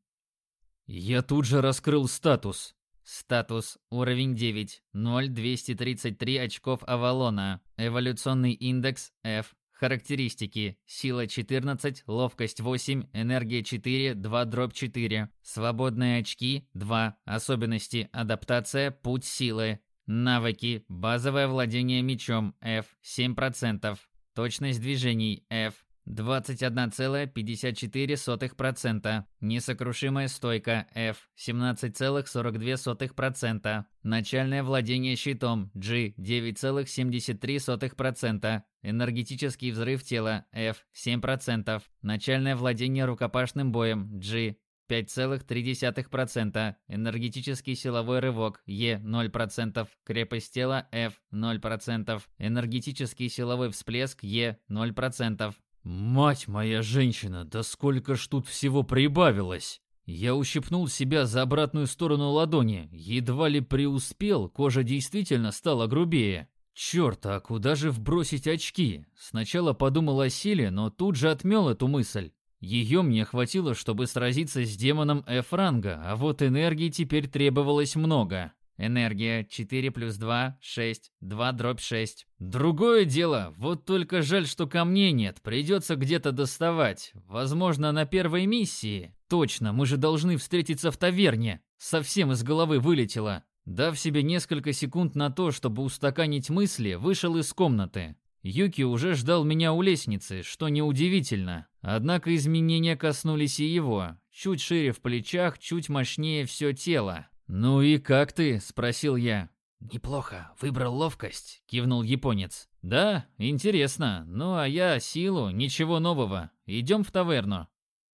Я тут же раскрыл статус. Статус уровень 9, 0,233 очков Авалона. Эволюционный индекс F Характеристики. Сила 14, ловкость 8, энергия 4, 2 дробь 4. Свободные очки 2. Особенности. Адаптация, путь силы. Навыки. Базовое владение мечом F 7%. Точность движений F 21,54%. Несокрушимая стойка F 17,42%. Начальное владение щитом G 9,73%. Энергетический взрыв тела F 7%. Начальное владение рукопашным боем G 5,3%, энергетический силовой рывок Е 0%, крепость тела F 0%, энергетический силовой всплеск Е 0%. Мать моя женщина, да сколько ж тут всего прибавилось! Я ущипнул себя за обратную сторону ладони, едва ли преуспел, кожа действительно стала грубее. Черт, а куда же вбросить очки? Сначала подумал о силе, но тут же отмел эту мысль. Ее мне хватило, чтобы сразиться с демоном F-ранга, а вот энергии теперь требовалось много. Энергия 4 плюс 2, 6, 2 дробь 6. Другое дело, вот только жаль, что камней нет, придется где-то доставать. Возможно, на первой миссии. Точно, мы же должны встретиться в таверне. Совсем из головы вылетело. Дав себе несколько секунд на то, чтобы устаканить мысли, вышел из комнаты. Юки уже ждал меня у лестницы, что неудивительно. Однако изменения коснулись и его. Чуть шире в плечах, чуть мощнее все тело. «Ну и как ты?» – спросил я. «Неплохо. Выбрал ловкость», – кивнул японец. «Да, интересно. Ну а я силу, ничего нового. Идем в таверну».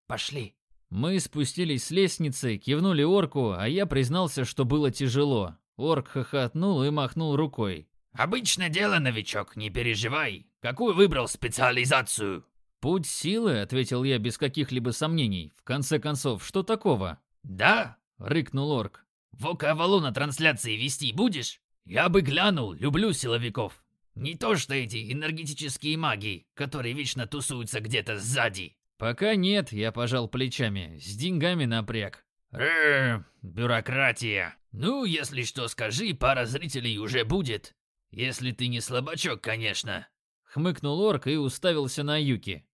«Пошли». Мы спустились с лестницы, кивнули орку, а я признался, что было тяжело. Орк хохотнул и махнул рукой. «Обычное дело, новичок, не переживай. Какую выбрал специализацию?» «Путь силы», — ответил я без каких-либо сомнений. «В конце концов, что такого?» «Да?» — рыкнул орк. «Вока Авалона трансляции вести будешь? Я бы глянул, люблю силовиков. Не то что эти энергетические маги, которые вечно тусуются где-то сзади». «Пока нет», — я пожал плечами. «С деньгами напряг». «Рррр, бюрократия. Ну, если что, скажи, пара зрителей уже будет. Если ты не слабачок, конечно. Хмыкнул орк и уставился на Юки.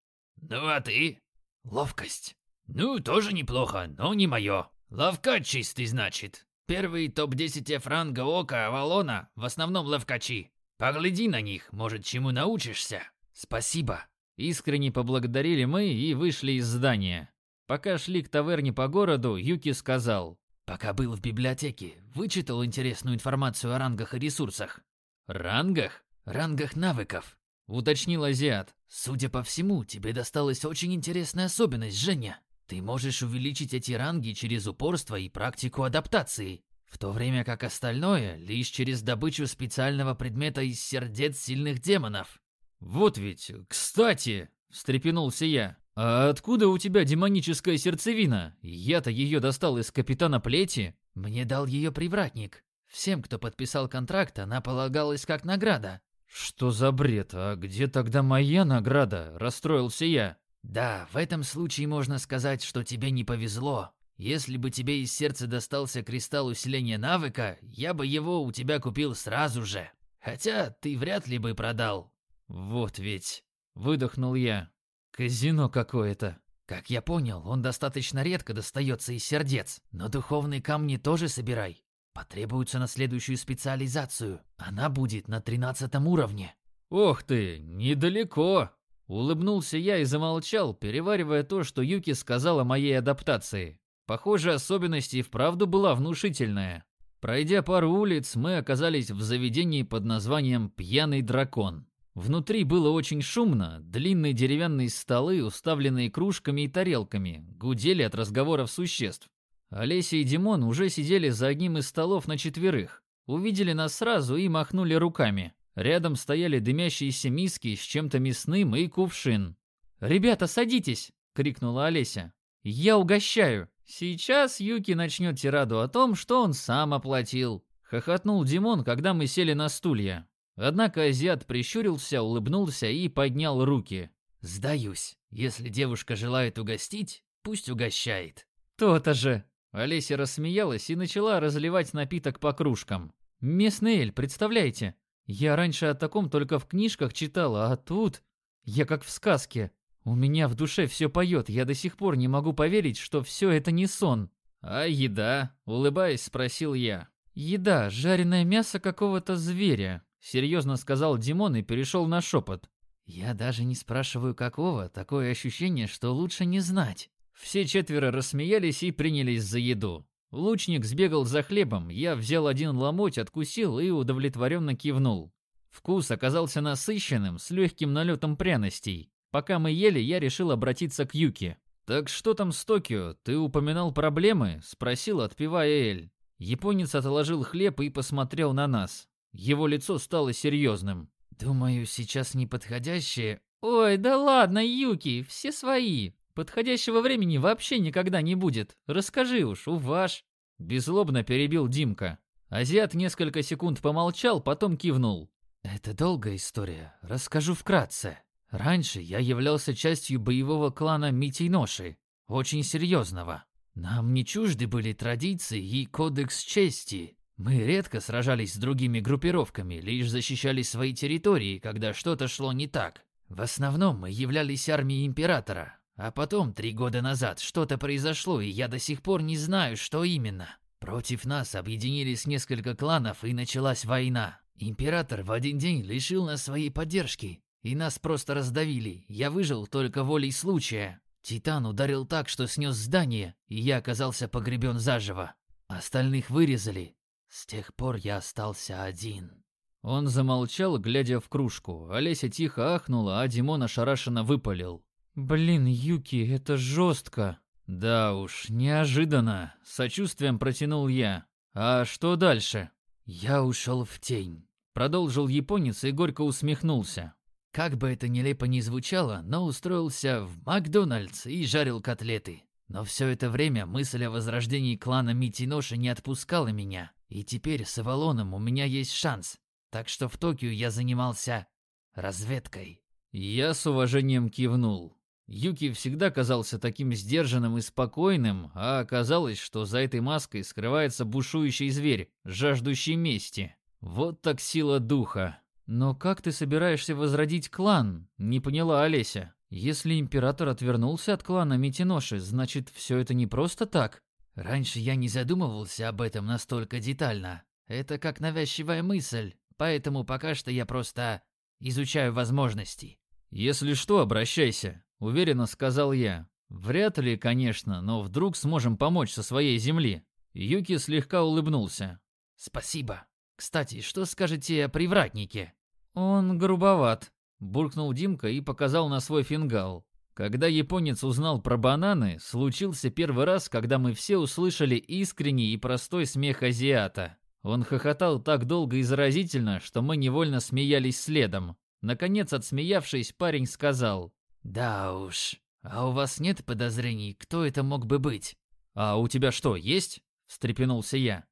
Ну а ты? Ловкость. Ну, тоже неплохо, но не мое. Ловка чистый, значит. Первый топ-10 франга Ока Авалона в основном ловкачи. Погляди на них, может, чему научишься. Спасибо. Искренне поблагодарили мы и вышли из здания. Пока шли к таверне по городу, Юки сказал. Пока был в библиотеке, вычитал интересную информацию о рангах и ресурсах. «Рангах?» «Рангах навыков», — уточнил азиат. «Судя по всему, тебе досталась очень интересная особенность, Женя. Ты можешь увеличить эти ранги через упорство и практику адаптации, в то время как остальное лишь через добычу специального предмета из сердец сильных демонов». «Вот ведь, кстати!» — встрепенулся я. «А откуда у тебя демоническая сердцевина? Я-то ее достал из Капитана Плети». «Мне дал ее привратник. Всем, кто подписал контракт, она полагалась как награда. Что за бред? А где тогда моя награда? Расстроился я. Да, в этом случае можно сказать, что тебе не повезло. Если бы тебе из сердца достался кристалл усиления навыка, я бы его у тебя купил сразу же. Хотя ты вряд ли бы продал. Вот ведь, выдохнул я. Казино какое-то. Как я понял, он достаточно редко достается из сердец, но духовные камни тоже собирай. Потребуется на следующую специализацию. Она будет на тринадцатом уровне. Ох ты, недалеко. Улыбнулся я и замолчал, переваривая то, что Юки сказала о моей адаптации. Похоже, особенность и вправду была внушительная. Пройдя пару улиц, мы оказались в заведении под названием «Пьяный дракон». Внутри было очень шумно, длинные деревянные столы, уставленные кружками и тарелками, гудели от разговоров существ. Олеся и Димон уже сидели за одним из столов на четверых. Увидели нас сразу и махнули руками. Рядом стояли дымящиеся миски с чем-то мясным и кувшин. «Ребята, садитесь!» — крикнула Олеся. «Я угощаю!» «Сейчас Юки начнет тираду о том, что он сам оплатил», — хохотнул Димон, когда мы сели на стулья. Однако азиат прищурился, улыбнулся и поднял руки. «Сдаюсь. Если девушка желает угостить, пусть угощает». «То-то же!» Олеся рассмеялась и начала разливать напиток по кружкам. «Местный эль, представляете? Я раньше о таком только в книжках читала, а тут... Я как в сказке. У меня в душе все поет, я до сих пор не могу поверить, что все это не сон». «А еда?» — улыбаясь, спросил я. «Еда, жареное мясо какого-то зверя», — серьезно сказал Димон и перешел на шепот. Я даже не спрашиваю какого, такое ощущение, что лучше не знать. Все четверо рассмеялись и принялись за еду. Лучник сбегал за хлебом, я взял один ломоть, откусил и удовлетворенно кивнул. Вкус оказался насыщенным, с легким налетом пряностей. Пока мы ели, я решил обратиться к Юке. «Так что там с Токио? Ты упоминал проблемы?» – спросил, отпивая Эль. Японец отложил хлеб и посмотрел на нас. Его лицо стало серьезным. «Думаю, сейчас неподходящее...» «Ой, да ладно, Юки, все свои. Подходящего времени вообще никогда не будет. Расскажи уж, уваж». Беззлобно перебил Димка. Азиат несколько секунд помолчал, потом кивнул. Это долгая история. Расскажу вкратце. Раньше я являлся частью боевого клана Митиноши, очень серьезного. Нам не чужды были традиции и кодекс чести. Мы редко сражались с другими группировками, лишь защищали свои территории, когда что-то шло не так. В основном мы являлись армией императора. А потом, три года назад, что-то произошло, и я до сих пор не знаю, что именно. Против нас объединились несколько кланов, и началась война. Император в один день лишил нас своей поддержки, и нас просто раздавили. Я выжил только волей случая. Титан ударил так, что снес здание, и я оказался погребен заживо. Остальных вырезали. С тех пор я остался один. Он замолчал, глядя в кружку. Олеся тихо ахнула, а Димон ошарашенно выпалил. «Блин, Юки, это жестко!» «Да уж, неожиданно!» — сочувствием протянул я. «А что дальше?» «Я ушел в тень», — продолжил японец и горько усмехнулся. «Как бы это ни лепо ни звучало, но устроился в Макдональдс и жарил котлеты. Но все это время мысль о возрождении клана Митиноши не отпускала меня. И теперь с Авалоном у меня есть шанс. Так что в Токио я занимался разведкой». Я с уважением кивнул. Юки всегда казался таким сдержанным и спокойным, а оказалось, что за этой маской скрывается бушующий зверь, жаждущий мести. Вот так сила духа. Но как ты собираешься возродить клан? Не поняла Олеся. Если император отвернулся от клана Митиноши, значит, все это не просто так? Раньше я не задумывался об этом настолько детально. Это как навязчивая мысль, поэтому пока что я просто изучаю возможности. Если что, обращайся. — уверенно сказал я. «Вряд ли, конечно, но вдруг сможем помочь со своей земли». Юки слегка улыбнулся. «Спасибо. Кстати, что скажете о привратнике?» «Он грубоват», — буркнул Димка и показал на свой фингал. Когда японец узнал про бананы, случился первый раз, когда мы все услышали искренний и простой смех азиата. Он хохотал так долго и заразительно, что мы невольно смеялись следом. Наконец, отсмеявшись, парень сказал «Да уж. А у вас нет подозрений, кто это мог бы быть?» «А у тебя что, есть?» – встрепенулся я.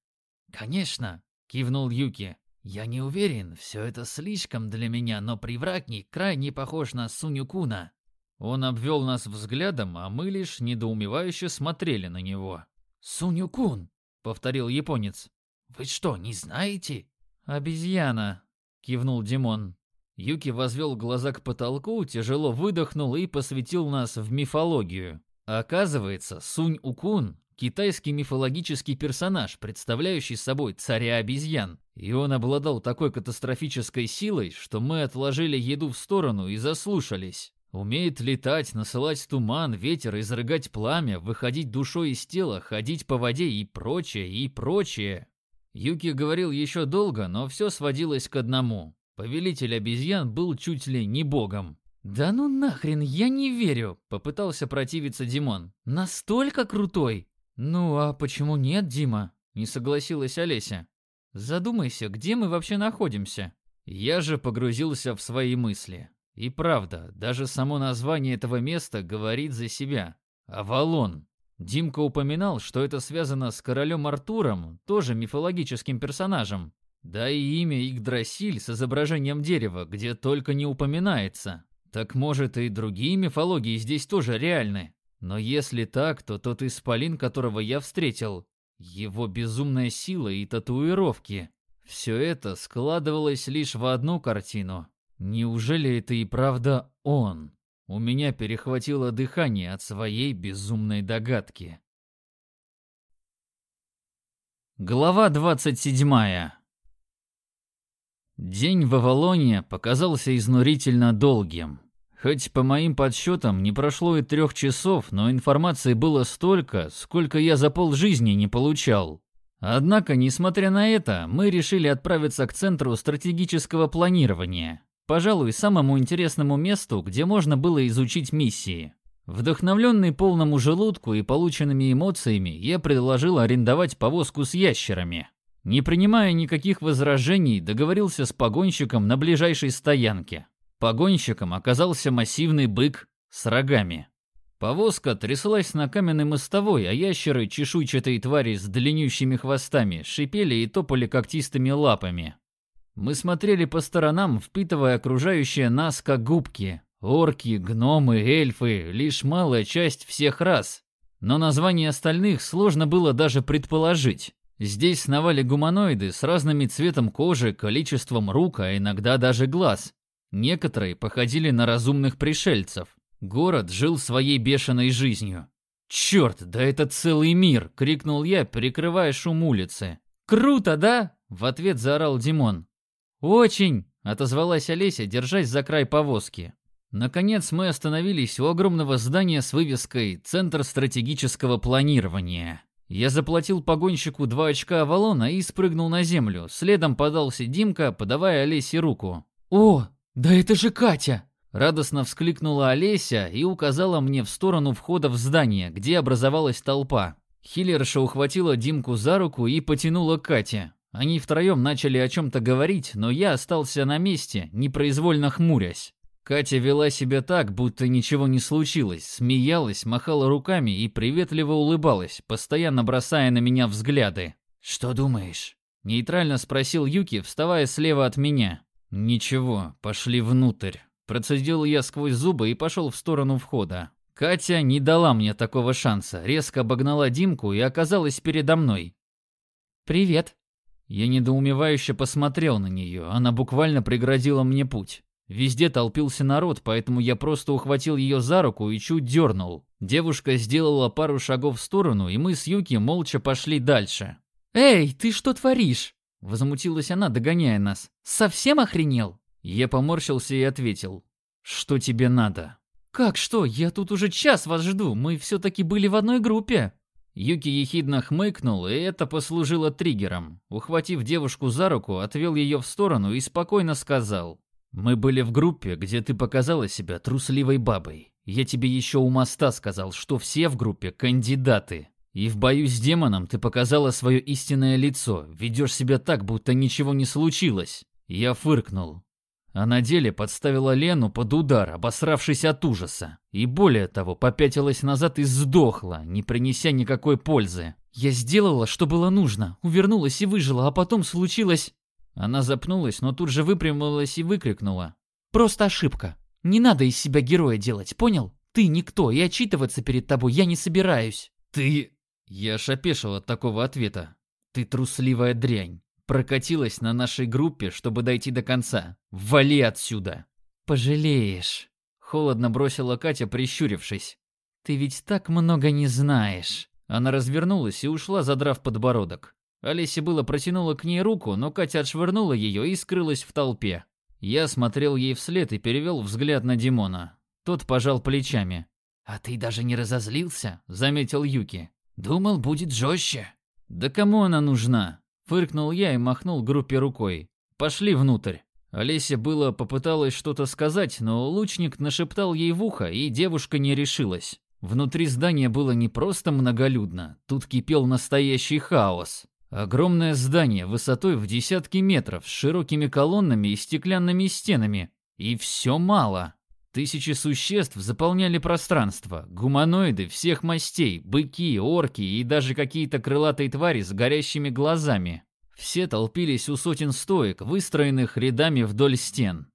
«Конечно», – кивнул Юки. «Я не уверен, все это слишком для меня, но привратник крайне похож на Сунюкуна». Он обвел нас взглядом, а мы лишь недоумевающе смотрели на него. «Сунюкун», — повторил японец. «Вы что, не знаете?» «Обезьяна», — кивнул Димон. Юки возвел глаза к потолку, тяжело выдохнул и посвятил нас в мифологию. Оказывается, Сунь-Укун – китайский мифологический персонаж, представляющий собой царя обезьян. И он обладал такой катастрофической силой, что мы отложили еду в сторону и заслушались. Умеет летать, насылать туман, ветер, изрыгать пламя, выходить душой из тела, ходить по воде и прочее, и прочее. Юки говорил еще долго, но все сводилось к одному. Повелитель обезьян был чуть ли не богом. «Да ну нахрен, я не верю!» – попытался противиться Димон. «Настолько крутой!» «Ну а почему нет, Дима?» – не согласилась Олеся. «Задумайся, где мы вообще находимся?» Я же погрузился в свои мысли. И правда, даже само название этого места говорит за себя. Авалон. Димка упоминал, что это связано с королем Артуром, тоже мифологическим персонажем. Да и имя Игдрасиль с изображением дерева, где только не упоминается. Так может и другие мифологии здесь тоже реальны. Но если так, то тот исполин, которого я встретил, его безумная сила и татуировки, все это складывалось лишь в одну картину. Неужели это и правда он? У меня перехватило дыхание от своей безумной догадки. Глава двадцать седьмая День в Авалоне показался изнурительно долгим. Хоть по моим подсчетам не прошло и трех часов, но информации было столько, сколько я за полжизни не получал. Однако, несмотря на это, мы решили отправиться к Центру стратегического планирования. Пожалуй, самому интересному месту, где можно было изучить миссии. Вдохновленный полному желудку и полученными эмоциями, я предложил арендовать повозку с ящерами. Не принимая никаких возражений, договорился с погонщиком на ближайшей стоянке. Погонщиком оказался массивный бык с рогами. Повозка тряслась на каменной мостовой, а ящеры, чешуйчатые твари с длиннющими хвостами, шипели и топали когтистыми лапами. Мы смотрели по сторонам, впитывая окружающее нас как губки. Орки, гномы, эльфы — лишь малая часть всех рас. Но название остальных сложно было даже предположить. Здесь сновали гуманоиды с разными цветом кожи, количеством рук, а иногда даже глаз. Некоторые походили на разумных пришельцев. Город жил своей бешеной жизнью. «Черт, да это целый мир!» — крикнул я, перекрывая шум улицы. «Круто, да?» — в ответ заорал Димон. «Очень!» — отозвалась Олеся, держась за край повозки. Наконец мы остановились у огромного здания с вывеской «Центр стратегического планирования». Я заплатил погонщику два очка Авалона и спрыгнул на землю. Следом подался Димка, подавая Олесе руку. «О, да это же Катя!» Радостно вскликнула Олеся и указала мне в сторону входа в здание, где образовалась толпа. Хиллерша ухватила Димку за руку и потянула к Кате. Они втроем начали о чем-то говорить, но я остался на месте, непроизвольно хмурясь. Катя вела себя так, будто ничего не случилось, смеялась, махала руками и приветливо улыбалась, постоянно бросая на меня взгляды. «Что думаешь?» – нейтрально спросил Юки, вставая слева от меня. «Ничего, пошли внутрь». Процедил я сквозь зубы и пошел в сторону входа. Катя не дала мне такого шанса, резко обогнала Димку и оказалась передо мной. «Привет». Я недоумевающе посмотрел на нее, она буквально преградила мне путь. Везде толпился народ, поэтому я просто ухватил ее за руку и чуть дернул. Девушка сделала пару шагов в сторону, и мы с Юки молча пошли дальше. «Эй, ты что творишь?» Возмутилась она, догоняя нас. «Совсем охренел?» Я поморщился и ответил. «Что тебе надо?» «Как что? Я тут уже час вас жду. Мы все-таки были в одной группе». Юки ехидно хмыкнул, и это послужило триггером. Ухватив девушку за руку, отвел ее в сторону и спокойно сказал. «Мы были в группе, где ты показала себя трусливой бабой. Я тебе еще у моста сказал, что все в группе кандидаты. И в бою с демоном ты показала свое истинное лицо, ведешь себя так, будто ничего не случилось». Я фыркнул. А на деле подставила Лену под удар, обосравшись от ужаса. И более того, попятилась назад и сдохла, не принеся никакой пользы. «Я сделала, что было нужно, увернулась и выжила, а потом случилось...» Она запнулась, но тут же выпрямилась и выкрикнула. «Просто ошибка. Не надо из себя героя делать, понял? Ты никто, и отчитываться перед тобой я не собираюсь». «Ты...» Я шапешил от такого ответа. «Ты трусливая дрянь. Прокатилась на нашей группе, чтобы дойти до конца. Вали отсюда!» «Пожалеешь», — холодно бросила Катя, прищурившись. «Ты ведь так много не знаешь». Она развернулась и ушла, задрав подбородок. Олеся было протянула к ней руку, но Катя отшвырнула ее и скрылась в толпе. Я смотрел ей вслед и перевел взгляд на Димона. Тот пожал плечами. «А ты даже не разозлился?» — заметил Юки. «Думал, будет жестче». «Да кому она нужна?» Фыркнул я и махнул группе рукой. «Пошли внутрь». Олеся было попыталась что-то сказать, но лучник нашептал ей в ухо, и девушка не решилась. Внутри здания было не просто многолюдно, тут кипел настоящий хаос. Огромное здание высотой в десятки метров с широкими колоннами и стеклянными стенами. И все мало. Тысячи существ заполняли пространство. Гуманоиды всех мастей, быки, орки и даже какие-то крылатые твари с горящими глазами. Все толпились у сотен стоек, выстроенных рядами вдоль стен.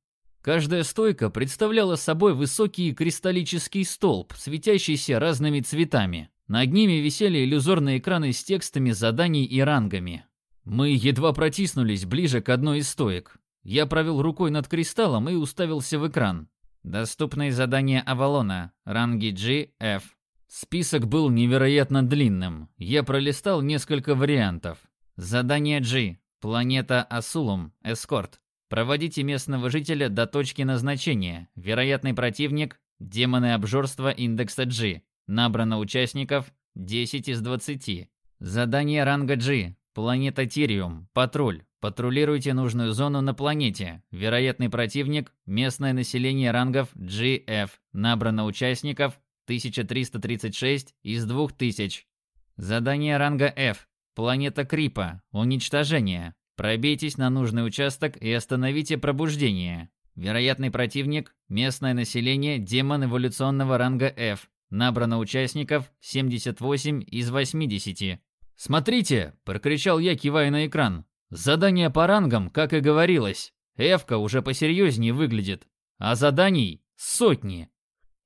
Каждая стойка представляла собой высокий кристаллический столб, светящийся разными цветами. Над ними висели иллюзорные экраны с текстами заданий и рангами. Мы едва протиснулись ближе к одной из стоек. Я провел рукой над кристаллом и уставился в экран. Доступные задания Авалона. Ранги G, F. Список был невероятно длинным. Я пролистал несколько вариантов. Задание G. Планета Асулум. Эскорт. Проводите местного жителя до точки назначения. Вероятный противник – демоны обжорства индекса G. Набрано участников 10 из 20. Задание ранга G. Планета Тириум. Патруль. Патрулируйте нужную зону на планете. Вероятный противник – местное население рангов GF. Набрано участников 1336 из 2000. Задание ранга F. Планета Крипа. Уничтожение. Пробейтесь на нужный участок и остановите пробуждение. Вероятный противник – местное население демон эволюционного ранга F. Набрано участников 78 из 80. «Смотрите!» – прокричал я, кивая на экран. «Задание по рангам, как и говорилось. Эвка уже посерьезнее выглядит. А заданий – сотни!»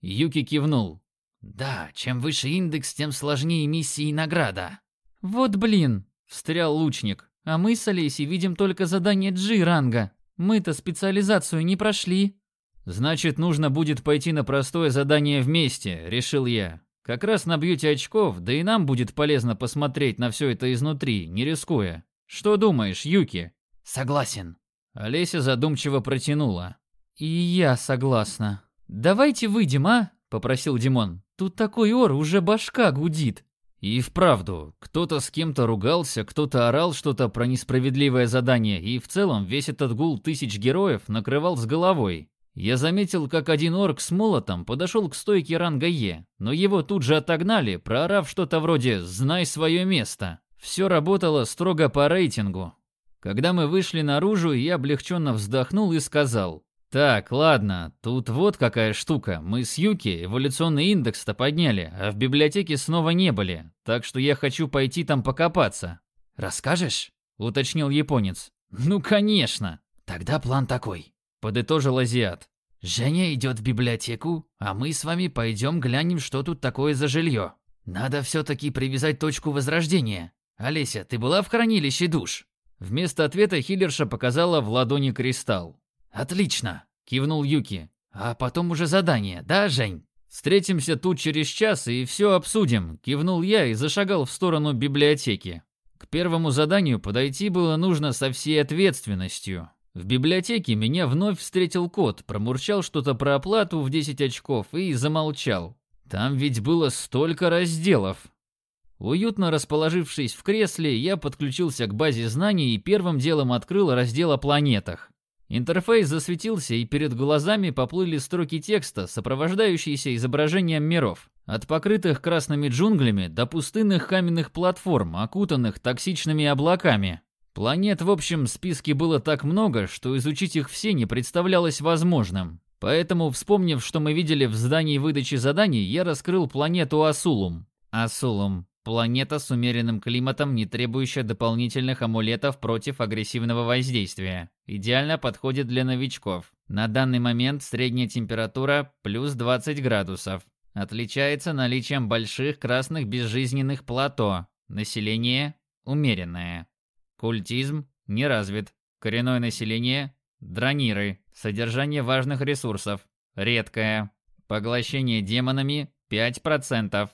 Юки кивнул. «Да, чем выше индекс, тем сложнее миссии и награда». «Вот блин!» – встрял лучник. «А мы с Олесей видим только задание G-ранга. Мы-то специализацию не прошли». «Значит, нужно будет пойти на простое задание вместе», – решил я. Как раз набьете очков, да и нам будет полезно посмотреть на все это изнутри, не рискуя. Что думаешь, Юки? Согласен. Олеся задумчиво протянула. И я согласна. Давайте выйдем, а? Попросил Димон. Тут такой ор, уже башка гудит. И вправду, кто-то с кем-то ругался, кто-то орал что-то про несправедливое задание, и в целом весь этот гул тысяч героев накрывал с головой. Я заметил, как один орк с молотом подошел к стойке ранга Е, но его тут же отогнали, проорав что-то вроде «Знай свое место». Все работало строго по рейтингу. Когда мы вышли наружу, я облегченно вздохнул и сказал «Так, ладно, тут вот какая штука. Мы с Юки эволюционный индекс-то подняли, а в библиотеке снова не были, так что я хочу пойти там покопаться». «Расскажешь?» — уточнил японец. «Ну, конечно!» «Тогда план такой подытожил азиат. Женя идет в библиотеку, а мы с вами пойдем глянем, что тут такое за жилье. Надо все-таки привязать точку возрождения. Олеся, ты была в хранилище душ? Вместо ответа хиллерша показала в ладони кристалл. Отлично, кивнул Юки. А потом уже задание, да, Жень? Встретимся тут через час и все обсудим, кивнул я и зашагал в сторону библиотеки. К первому заданию подойти было нужно со всей ответственностью. В библиотеке меня вновь встретил кот, промурчал что-то про оплату в 10 очков и замолчал. Там ведь было столько разделов. Уютно расположившись в кресле, я подключился к базе знаний и первым делом открыл раздел о планетах. Интерфейс засветился, и перед глазами поплыли строки текста, сопровождающиеся изображением миров. От покрытых красными джунглями до пустынных каменных платформ, окутанных токсичными облаками. Планет в общем списке было так много, что изучить их все не представлялось возможным. Поэтому, вспомнив, что мы видели в здании выдачи заданий, я раскрыл планету Асулум. Асулум. Планета с умеренным климатом, не требующая дополнительных амулетов против агрессивного воздействия. Идеально подходит для новичков. На данный момент средняя температура плюс 20 градусов. Отличается наличием больших красных безжизненных плато. Население умеренное. Культизм не развит. Коренное население – дрониры. Содержание важных ресурсов – редкое. Поглощение демонами – 5%.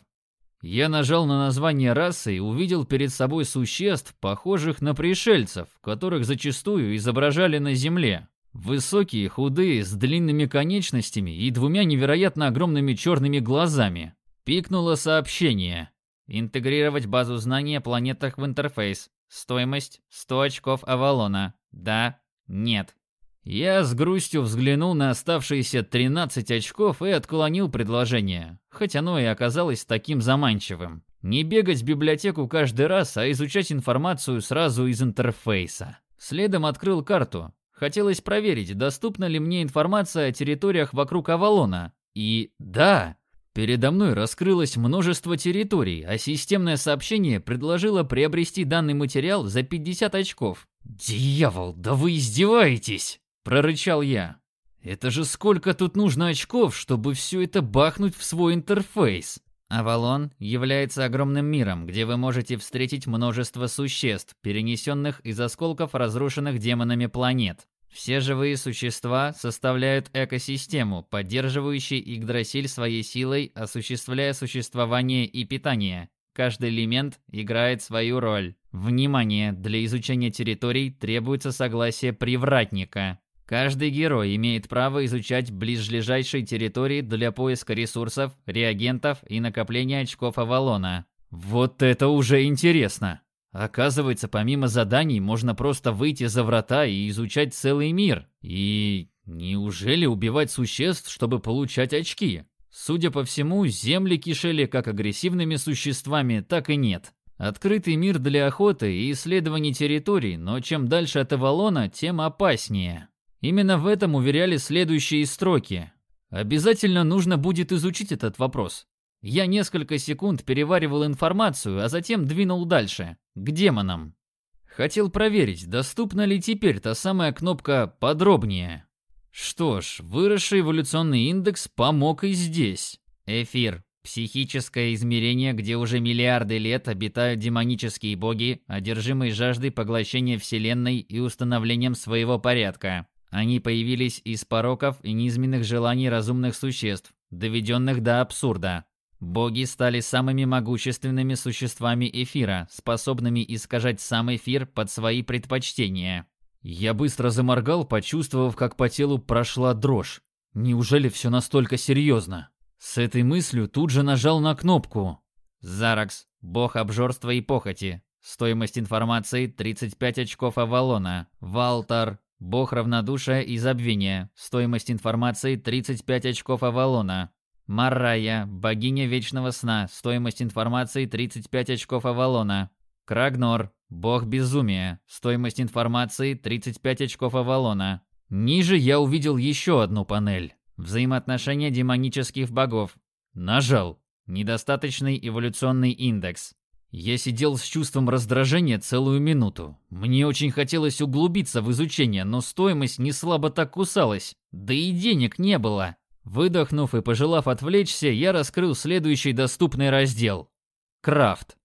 Я нажал на название расы и увидел перед собой существ, похожих на пришельцев, которых зачастую изображали на Земле. Высокие, худые, с длинными конечностями и двумя невероятно огромными черными глазами. Пикнуло сообщение. Интегрировать базу знаний о планетах в интерфейс. Стоимость 100 очков Авалона. Да, нет. Я с грустью взглянул на оставшиеся 13 очков и отклонил предложение, хоть оно и оказалось таким заманчивым. Не бегать в библиотеку каждый раз, а изучать информацию сразу из интерфейса. Следом открыл карту. Хотелось проверить, доступна ли мне информация о территориях вокруг Авалона. И да, Передо мной раскрылось множество территорий, а системное сообщение предложило приобрести данный материал за 50 очков. «Дьявол, да вы издеваетесь!» – прорычал я. «Это же сколько тут нужно очков, чтобы все это бахнуть в свой интерфейс!» Авалон является огромным миром, где вы можете встретить множество существ, перенесенных из осколков разрушенных демонами планет. Все живые существа составляют экосистему, поддерживающую Игдрасиль своей силой, осуществляя существование и питание. Каждый элемент играет свою роль. Внимание! Для изучения территорий требуется согласие привратника. Каждый герой имеет право изучать ближайшие территории для поиска ресурсов, реагентов и накопления очков Авалона. Вот это уже интересно! Оказывается, помимо заданий можно просто выйти за врата и изучать целый мир. И неужели убивать существ, чтобы получать очки? Судя по всему, земли кишели как агрессивными существами, так и нет. Открытый мир для охоты и исследований территорий, но чем дальше от Авалона, тем опаснее. Именно в этом уверяли следующие строки. Обязательно нужно будет изучить этот вопрос. Я несколько секунд переваривал информацию, а затем двинул дальше, к демонам. Хотел проверить, доступна ли теперь та самая кнопка «Подробнее». Что ж, выросший эволюционный индекс помог и здесь. Эфир. Психическое измерение, где уже миллиарды лет обитают демонические боги, одержимые жаждой поглощения Вселенной и установлением своего порядка. Они появились из пороков и низменных желаний разумных существ, доведенных до абсурда. Боги стали самыми могущественными существами эфира, способными искажать сам эфир под свои предпочтения. Я быстро заморгал, почувствовав, как по телу прошла дрожь. Неужели все настолько серьезно? С этой мыслью тут же нажал на кнопку. Заракс, бог обжорства и похоти. Стоимость информации 35 очков Авалона. Валтар, Бог равнодушия и забвения. Стоимость информации 35 очков Авалона. Маррая, богиня вечного сна. Стоимость информации 35 очков Авалона. Крагнор, бог безумия. Стоимость информации 35 очков Авалона. Ниже я увидел еще одну панель. Взаимоотношения демонических богов. Нажал. Недостаточный эволюционный индекс. Я сидел с чувством раздражения целую минуту. Мне очень хотелось углубиться в изучение, но стоимость не слабо так кусалась. Да и денег не было. Выдохнув и пожелав отвлечься, я раскрыл следующий доступный раздел. Крафт.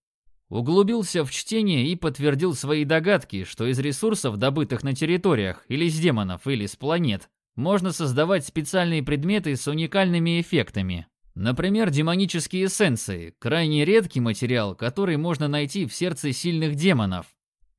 Углубился в чтение и подтвердил свои догадки, что из ресурсов, добытых на территориях, или с демонов, или с планет, можно создавать специальные предметы с уникальными эффектами. Например, демонические эссенции – крайне редкий материал, который можно найти в сердце сильных демонов.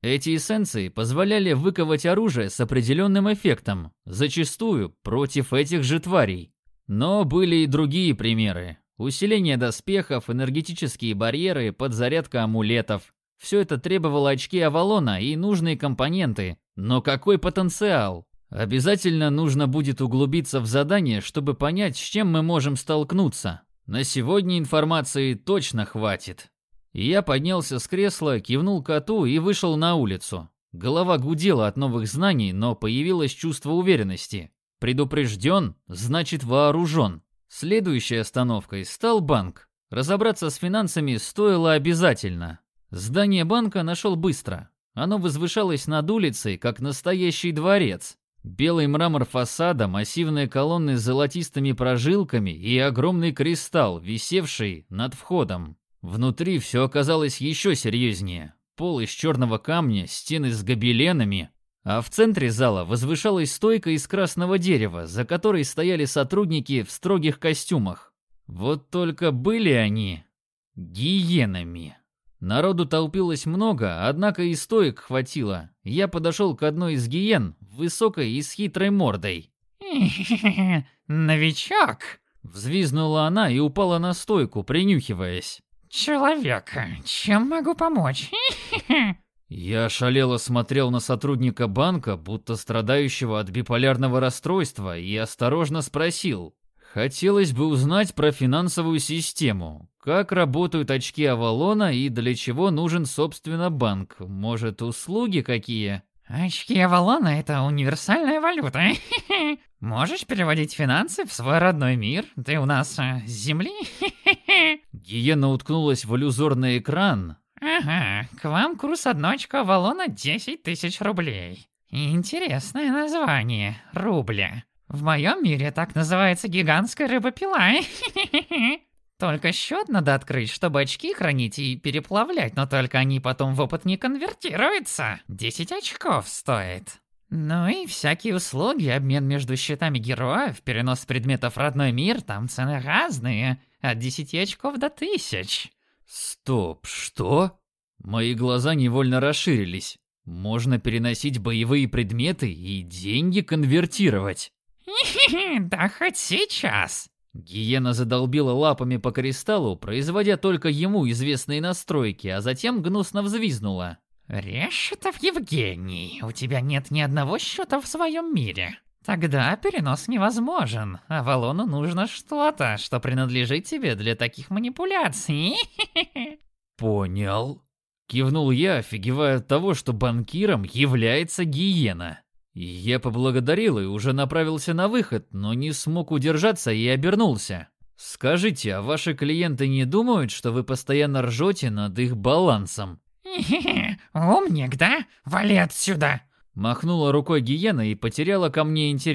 Эти эссенции позволяли выковать оружие с определенным эффектом, зачастую против этих же тварей. Но были и другие примеры. Усиление доспехов, энергетические барьеры, подзарядка амулетов. Все это требовало очки Авалона и нужные компоненты. Но какой потенциал? Обязательно нужно будет углубиться в задание, чтобы понять, с чем мы можем столкнуться. На сегодня информации точно хватит. Я поднялся с кресла, кивнул коту и вышел на улицу. Голова гудела от новых знаний, но появилось чувство уверенности. Предупрежден, значит вооружен. Следующей остановкой стал банк. Разобраться с финансами стоило обязательно. Здание банка нашел быстро. Оно возвышалось над улицей, как настоящий дворец. Белый мрамор фасада, массивные колонны с золотистыми прожилками и огромный кристалл, висевший над входом. Внутри все оказалось еще серьезнее. Пол из черного камня, стены с гобеленами, а в центре зала возвышалась стойка из красного дерева, за которой стояли сотрудники в строгих костюмах. Вот только были они гиенами. Народу толпилось много, однако и стоек хватило. Я подошел к одной из гиен, высокой и с хитрой мордой. «Новичок!» Взвизнула она и упала на стойку, принюхиваясь. «Человек, чем могу помочь?» Я шалело смотрел на сотрудника банка, будто страдающего от биполярного расстройства, и осторожно спросил. Хотелось бы узнать про финансовую систему. Как работают очки Авалона и для чего нужен, собственно, банк? Может, услуги какие? Очки Авалона — это универсальная валюта. Можешь переводить финансы в свой родной мир? Ты у нас э, с Земли? Гиена уткнулась в иллюзорный экран. Ага, к вам курс одной очка Авалона 10 тысяч рублей. Интересное название — рубля. В моем мире так называется гигантская рыбопила. Только счет надо открыть, чтобы очки хранить и переплавлять, но только они потом в опыт не конвертируются. 10 очков стоит. Ну и всякие услуги, обмен между счетами героев, перенос предметов в родной мир, там цены разные. От 10 очков до тысяч. Стоп, что? Мои глаза невольно расширились. Можно переносить боевые предметы и деньги конвертировать. Да хоть сейчас. Гиена задолбила лапами по кристаллу, производя только ему известные настройки, а затем гнусно взвизнула. Решетов Евгений, у тебя нет ни одного счета в своем мире. Тогда перенос невозможен, а Валону нужно что-то, что принадлежит тебе для таких манипуляций. Понял. Кивнул я, офигевая от того, что банкиром является гиена. Я поблагодарил и уже направился на выход, но не смог удержаться и обернулся. Скажите, а ваши клиенты не думают, что вы постоянно ржете над их балансом? Умник, да? Вали отсюда! Махнула рукой гиена и потеряла ко мне интерес.